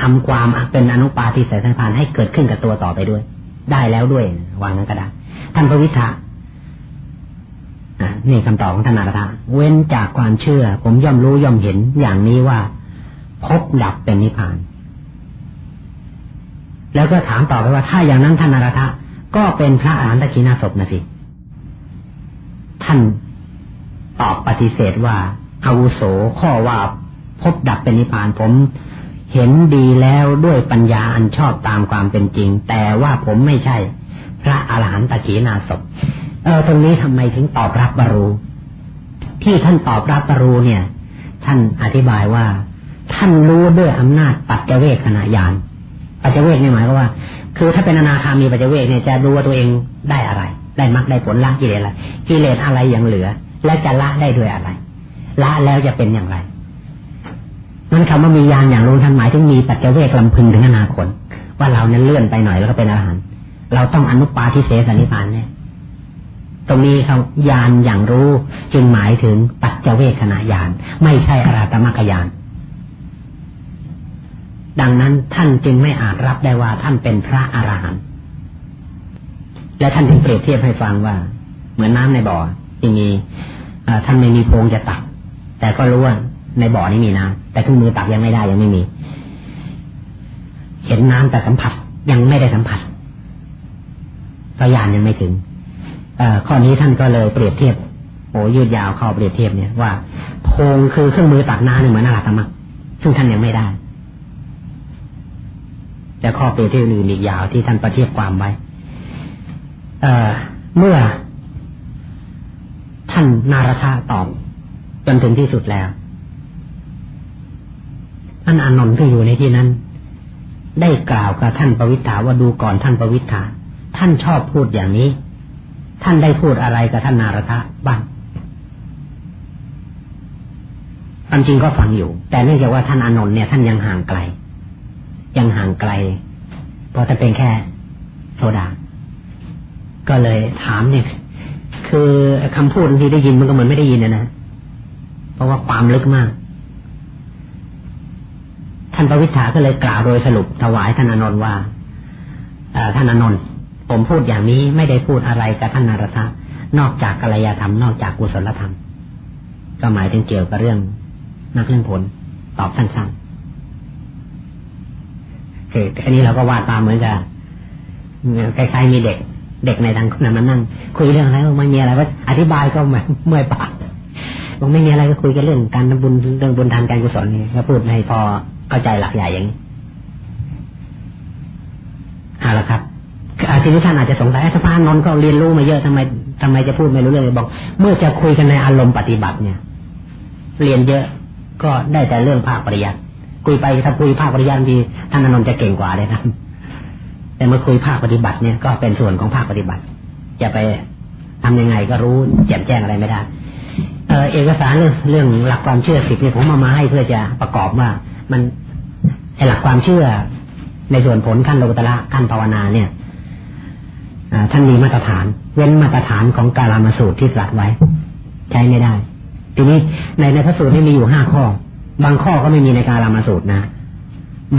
ทำความเป็นอนุปาทิเสนิพพานให้เกิดขึ้นกับตัวต่อไปด้วย ได้แล้วด้วยวางนั้นก็ได้ ท่านพระวิทานี่คำตอบของท่านนาราเว้นจากความเชื่อ ผมย่อมรู้ย่อมเห็นอย่างนี้ว่าพบดับเป็นนิพพาน แล้วก็ถามต่อไปว่า ถ้าอย่างนั้นท่านนารทะก็เป็นพระอรหันตกินาศพนะสิ ท่านตอบปฏิเสธว่าอาวุโสข้อว่าพบดับเป็นนิพพาน ผม เห็นดีแล้วด้วยปัญญาอันชอบตามความเป็นจริง แต่ว่าผมไม่ใช่ พระอรหันตกีนาศพเออตรงนี้ทำไมถึงตอบรับบรูที่ท่านตอบรับบรูเนี่ย ท่านอธิบายว่า ท่านรู้ด้วยอำนาจปัจเจเวกขณะยานปัจเจเวกนี่หมายก็ว่า คือถ้าเป็นอนาคามีปัจเจเวกเนี่ยจะดูว่าตัวเองได้อะไร ได้มรรคได้ผลละกิเลสอะไรกิเลสอะไรยังเหลือ และจะละได้ด้วยอะไรละแล้วจะเป็นอย่างไร มันคำว่ามียานอย่างรู้ท่านหมายถึงมีปัจเจเวกลำพึงถึงอนาคตว่าเราเนั้นเลื่อนไปหน่อยแล้วก็เป็นอรหันต์เราต้องอนุปาทิเสสนิพานเนี่ยตรงนี้เขายานอย่างรู้จึงหมายถึงปัจเจเวคขณะยาน ไม่ใช่อราตมรรคยาน ดังนั้นท่านจึงไม่อาจรับได้ว่าท่านเป็นพระอรหันต์และท่านถึงเปรียบเทียบให้ฟังว่า เหมือนน้ำในบ่อที่มีท่านไม่มีโพรงจะตัก แต่ก็รู้ว่า ในบ่อนี้มีน้ำแต่ทุกมือตักยังไม่ได้ยังไม่มี เห็นน้ำแต่สัมผัสยังไม่ได้สัมผัสก็ยานยังไม่ถึงอข้อนี้ท่านก็เลยเปรียบเทียบโอ้ยืดยาวเข้าเปรียบเทียบเนี่ยว่าโพงคือเครื่องมือตักน้ำเหมือนอาราธรรมะซึ่งท่านยังไม่ได้แต่ข้อเปรียบเทียบอื่นอีกยาวที่ท่านประเทียบความไว้เเมื่อท่านนารธาตอบจนถึงที่สุดแล้ว ท่านอานนท์ก็อยู่ในที่นั้น ได้กล่าวกับท่านปวิถาว่าดูก่อนท่านปวิถาท่านชอบพูดอย่างนี้ ท่านได้พูดอะไรกับท่านนารทะบ้างความจริงก็ฟังอยู่ แต่เนื่องจากว่าท่านอานนท์เนี่ยท่านยังห่างไกล ยังห่างไกล เพราะจะเป็นแค่โซดา ก็เลยถามเนี่ย คือคำพูดที่ได้ยินมันก็เหมือนไม่ได้ยินนะนะ เพราะว่าความลึกมากานปวิชาก็เลยกล่าวโดยสรุปถวายท่านอนนท์ว่าท่านอนนท์ผมพูดอย่างนี้ไม่ได้พูดอะไรกับท่านนารทะนอกจากกัลยธรรมนอกจากกุศลธรรม ก็หมายถึงเกี่ยวกับเรื่องนักเรื่องผลตอบสั้นๆคืออันนี้เราก็วาดตามเหมือนกับคล้ายๆมีเด็ก เด็กในทางนั้นมานั่ง คุยเรื่องอะไรไม่มีอะไรว่าอธิบายก็เมื่อยปากบอกไม่มีอะไรก็คุยกันเรื่องการทำบุญเรื่องบุญทานการกุศลนี่ก็พูดให้พอ เข้าใจหลักใหญ่อย่างนี้เอาละครับทีนี้ท่านอาจจะสงสัยถ้าพระนนท์ก็เรียนรู้มาเยอะทำไมทำไมจะพูดไม่รู้เรื่องบอก เมื่อจะคุยกันในอารมณ์ปฏิบัติเนี่ย เรียนเยอะก็ได้แต่เรื่องภาคปริยัติคุยไปถ้าคุยภาคปริยัติดีท่านอนนท์จะเก่งกว่าเลยนะแต่เมื่อคุยภาคปฏิบัติเนี่ยก็เป็นส่วนของภาคปฏิบัติ จะไปทำยังไงก็รู้แจ่มแจ้งอะไรไม่ได้เอเอกสารเรื่องเรื่องหลักความเชื่อสิบเนี่ยผมมามาให้เพื่อจะประกอบว่า มัน หลักความเชื่อในส่วนผลขั้นโลกุตระขั้นภาวนาเนี่ยท่านมีมาตรฐาน เว้นมาตรฐานของกาลามาสูตรที่ตรัสไว้ ใช้ไม่ได้ ทีนี้ในในพระสูตรนี่มีอยู่ห้าข้อ บางข้อก็ไม่มีในกาลามาสูตรนะ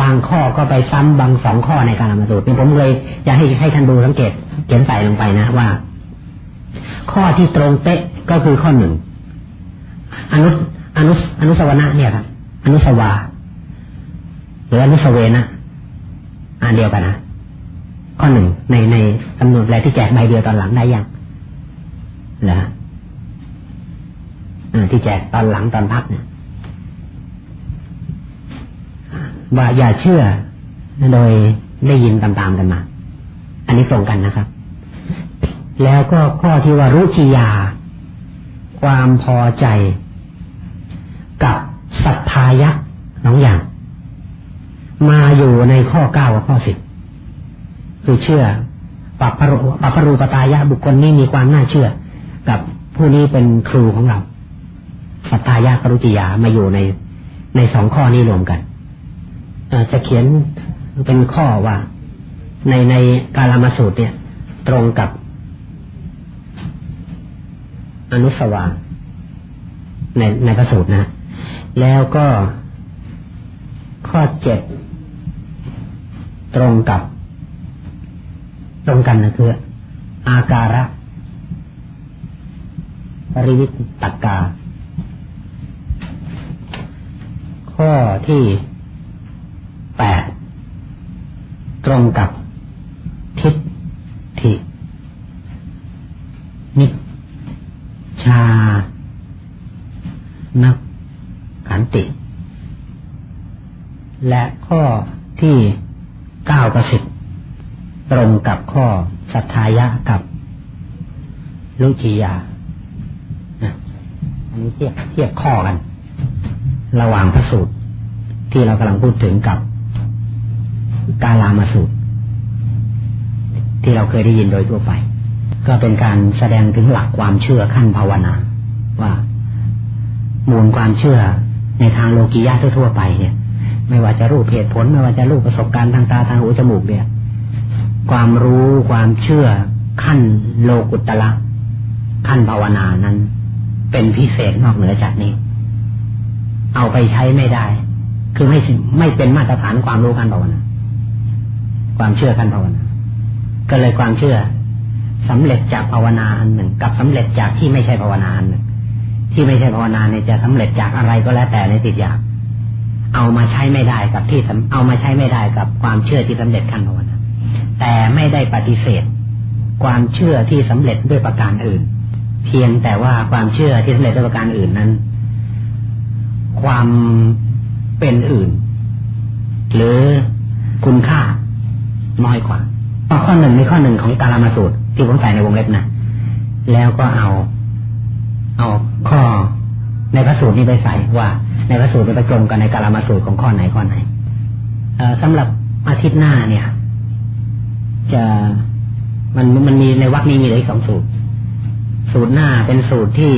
บางข้อก็ไปซ้ำบางสองข้อในกาลามาสูตรนี่ผมเลยอยากให้ให้ท่านดูสังเกตเขียนใส่ลงไปนะว่า ข้อที่ตรงเป๊ะก็คือข้อหนึ่งอนุอนุอนุสวนะเนี่ยครับอนุสวา รืออนุสเวนะอันเดียวกันนะข้อหนึ่งในในกำหนดแรกที่แจกใบเดียวตอนหลังได้ยังเหรอที่แจกตอนหลังตอนพักเนี่ยว่าอย่าเชื่อโดยได้ยินตามๆกันมา อันนี้ตรงกันนะครับ แล้วก็ข้อที่ว่ารู้จิยา ความพอใจ กับศรัทธายะน้องอย่าง มาอยู่ในข้อเก้ากับข้อสิบคือเชื่อปัปปรุปัปปรูปตายะบุคคลนี้มีความน่าเชื่อ กับผู้นี้เป็นครูของเราสัตตายะกรุจิยามาอยู่ในในสองข้อนี้รวมกันจะเขียนเป็นข้อว่า ในในกาลามาสูตรเนี่ย ตรงกับ อนุสวาในในพระสูตรนะ แล้วก็ข้อเจ็ด ตรงกับ ตรงกันนะคือ อาการะปริวิตกา ข้อที่แปดตรงกับทิฏฐินิชา นักขันติ และข้อที่ เก้ากับสิบตรงกับข้อสัทธายะกับลุจียาอันนี้เทียบเทียบข้อกัน ระหว่างพระสูตร ที่เรากำลังพูดถึงกับกาลามาสูตร ที่เราเคยได้ยินโดยทั่วไป ก็เป็นการแสดงถึงหลักความเชื่อขั้นภาวนา ว่ามูลความเชื่อในทางโลกียะทั่วไปเนี่ย ไม่ว่าจะรูปเหตุผล ไม่ว่าจะรูปประสบการณ์ทางตาทางหูจมูกเนี่ย ความรู้ความเชื่อขั้นโลกุตละขั้นภาวนานั้น เป็นพิเศษนอกเหนือจากนี้ เอาไปใช้ไม่ได้ คือไม่ไม่เป็นมาตรฐานความรู้ขั้นภาวนา ความเชื่อขั้นภาวนา ก็เลยความเชื่อสำเร็จจากภาวนาอันหนึ่ง กับสำเร็จจากที่ไม่ใช่ภาวนาอันหนึ่งที่ไม่ใช่ภาวนาเนี่ยจะสำเร็จจากอะไรก็แล้วแต่ในติดอยาก เอามาใช้ไม่ได้กับที่เอามาใช้ไม่ได้กับความเชื่อที่สำเร็จขั้นภาวนาแต่ไม่ได้ปฏิเสธ ความเชื่อที่สำเร็จด้วยประการอื่น เพียงแต่ว่าความเชื่อที่สำเร็จด้วยประการอื่นนั้น ความเป็นอื่น หรือคุณค่าน้อยกว่าข้อหนึ่งในข้อหนึ่งของกาลามาสูตร ที่ผมใส่ในวงเล็บนะแล้วก็เอา เอาข้อ ในพระสูตรนี้ไปใส่ว่า ในพระสูตรไปตรงกันในกาลามาสูตรของข้อไหนข้อไหนสำหรับอาทิตย์หน้าเนี่ย จะมันมันมีในวักนี้มีเลยสองสูตร สูตรหน้าเป็นสูตรที่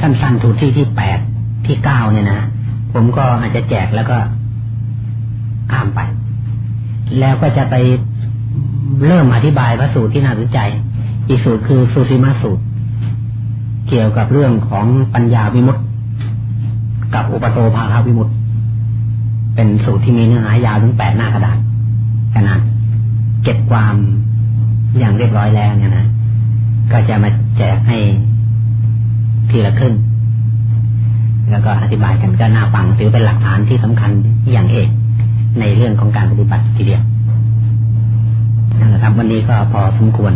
สั้นๆสูตรที่ที่แปดที่เก้าเนี่ยนะผมก็อาจจะแจกแล้วก็ข้ามไป แล้วก็จะไปเริ่มอธิบายพระสูตรที่น่าสนใจ อีกสูตรคือสุสีมาสูตร เกี่ยวกับเรื่องของปัญญาวิมุตติกับอุปโตภาควิมุตติเป็นสูตรที่มีเนื้อหายาวถึงแปดหน้ากระดาษขนาดเก็บความอย่างเรียบร้อยแล้วเนี่ยนะก็จะมาแจกให้ทีละครึ่งแล้วก็อธิบายกันก็น่าฟังถือเป็นหลักฐานที่สำคัญอย่างเอกในเรื่องของการปฏิบัติทีเดียวนะครับวันนี้ก็พอสมควร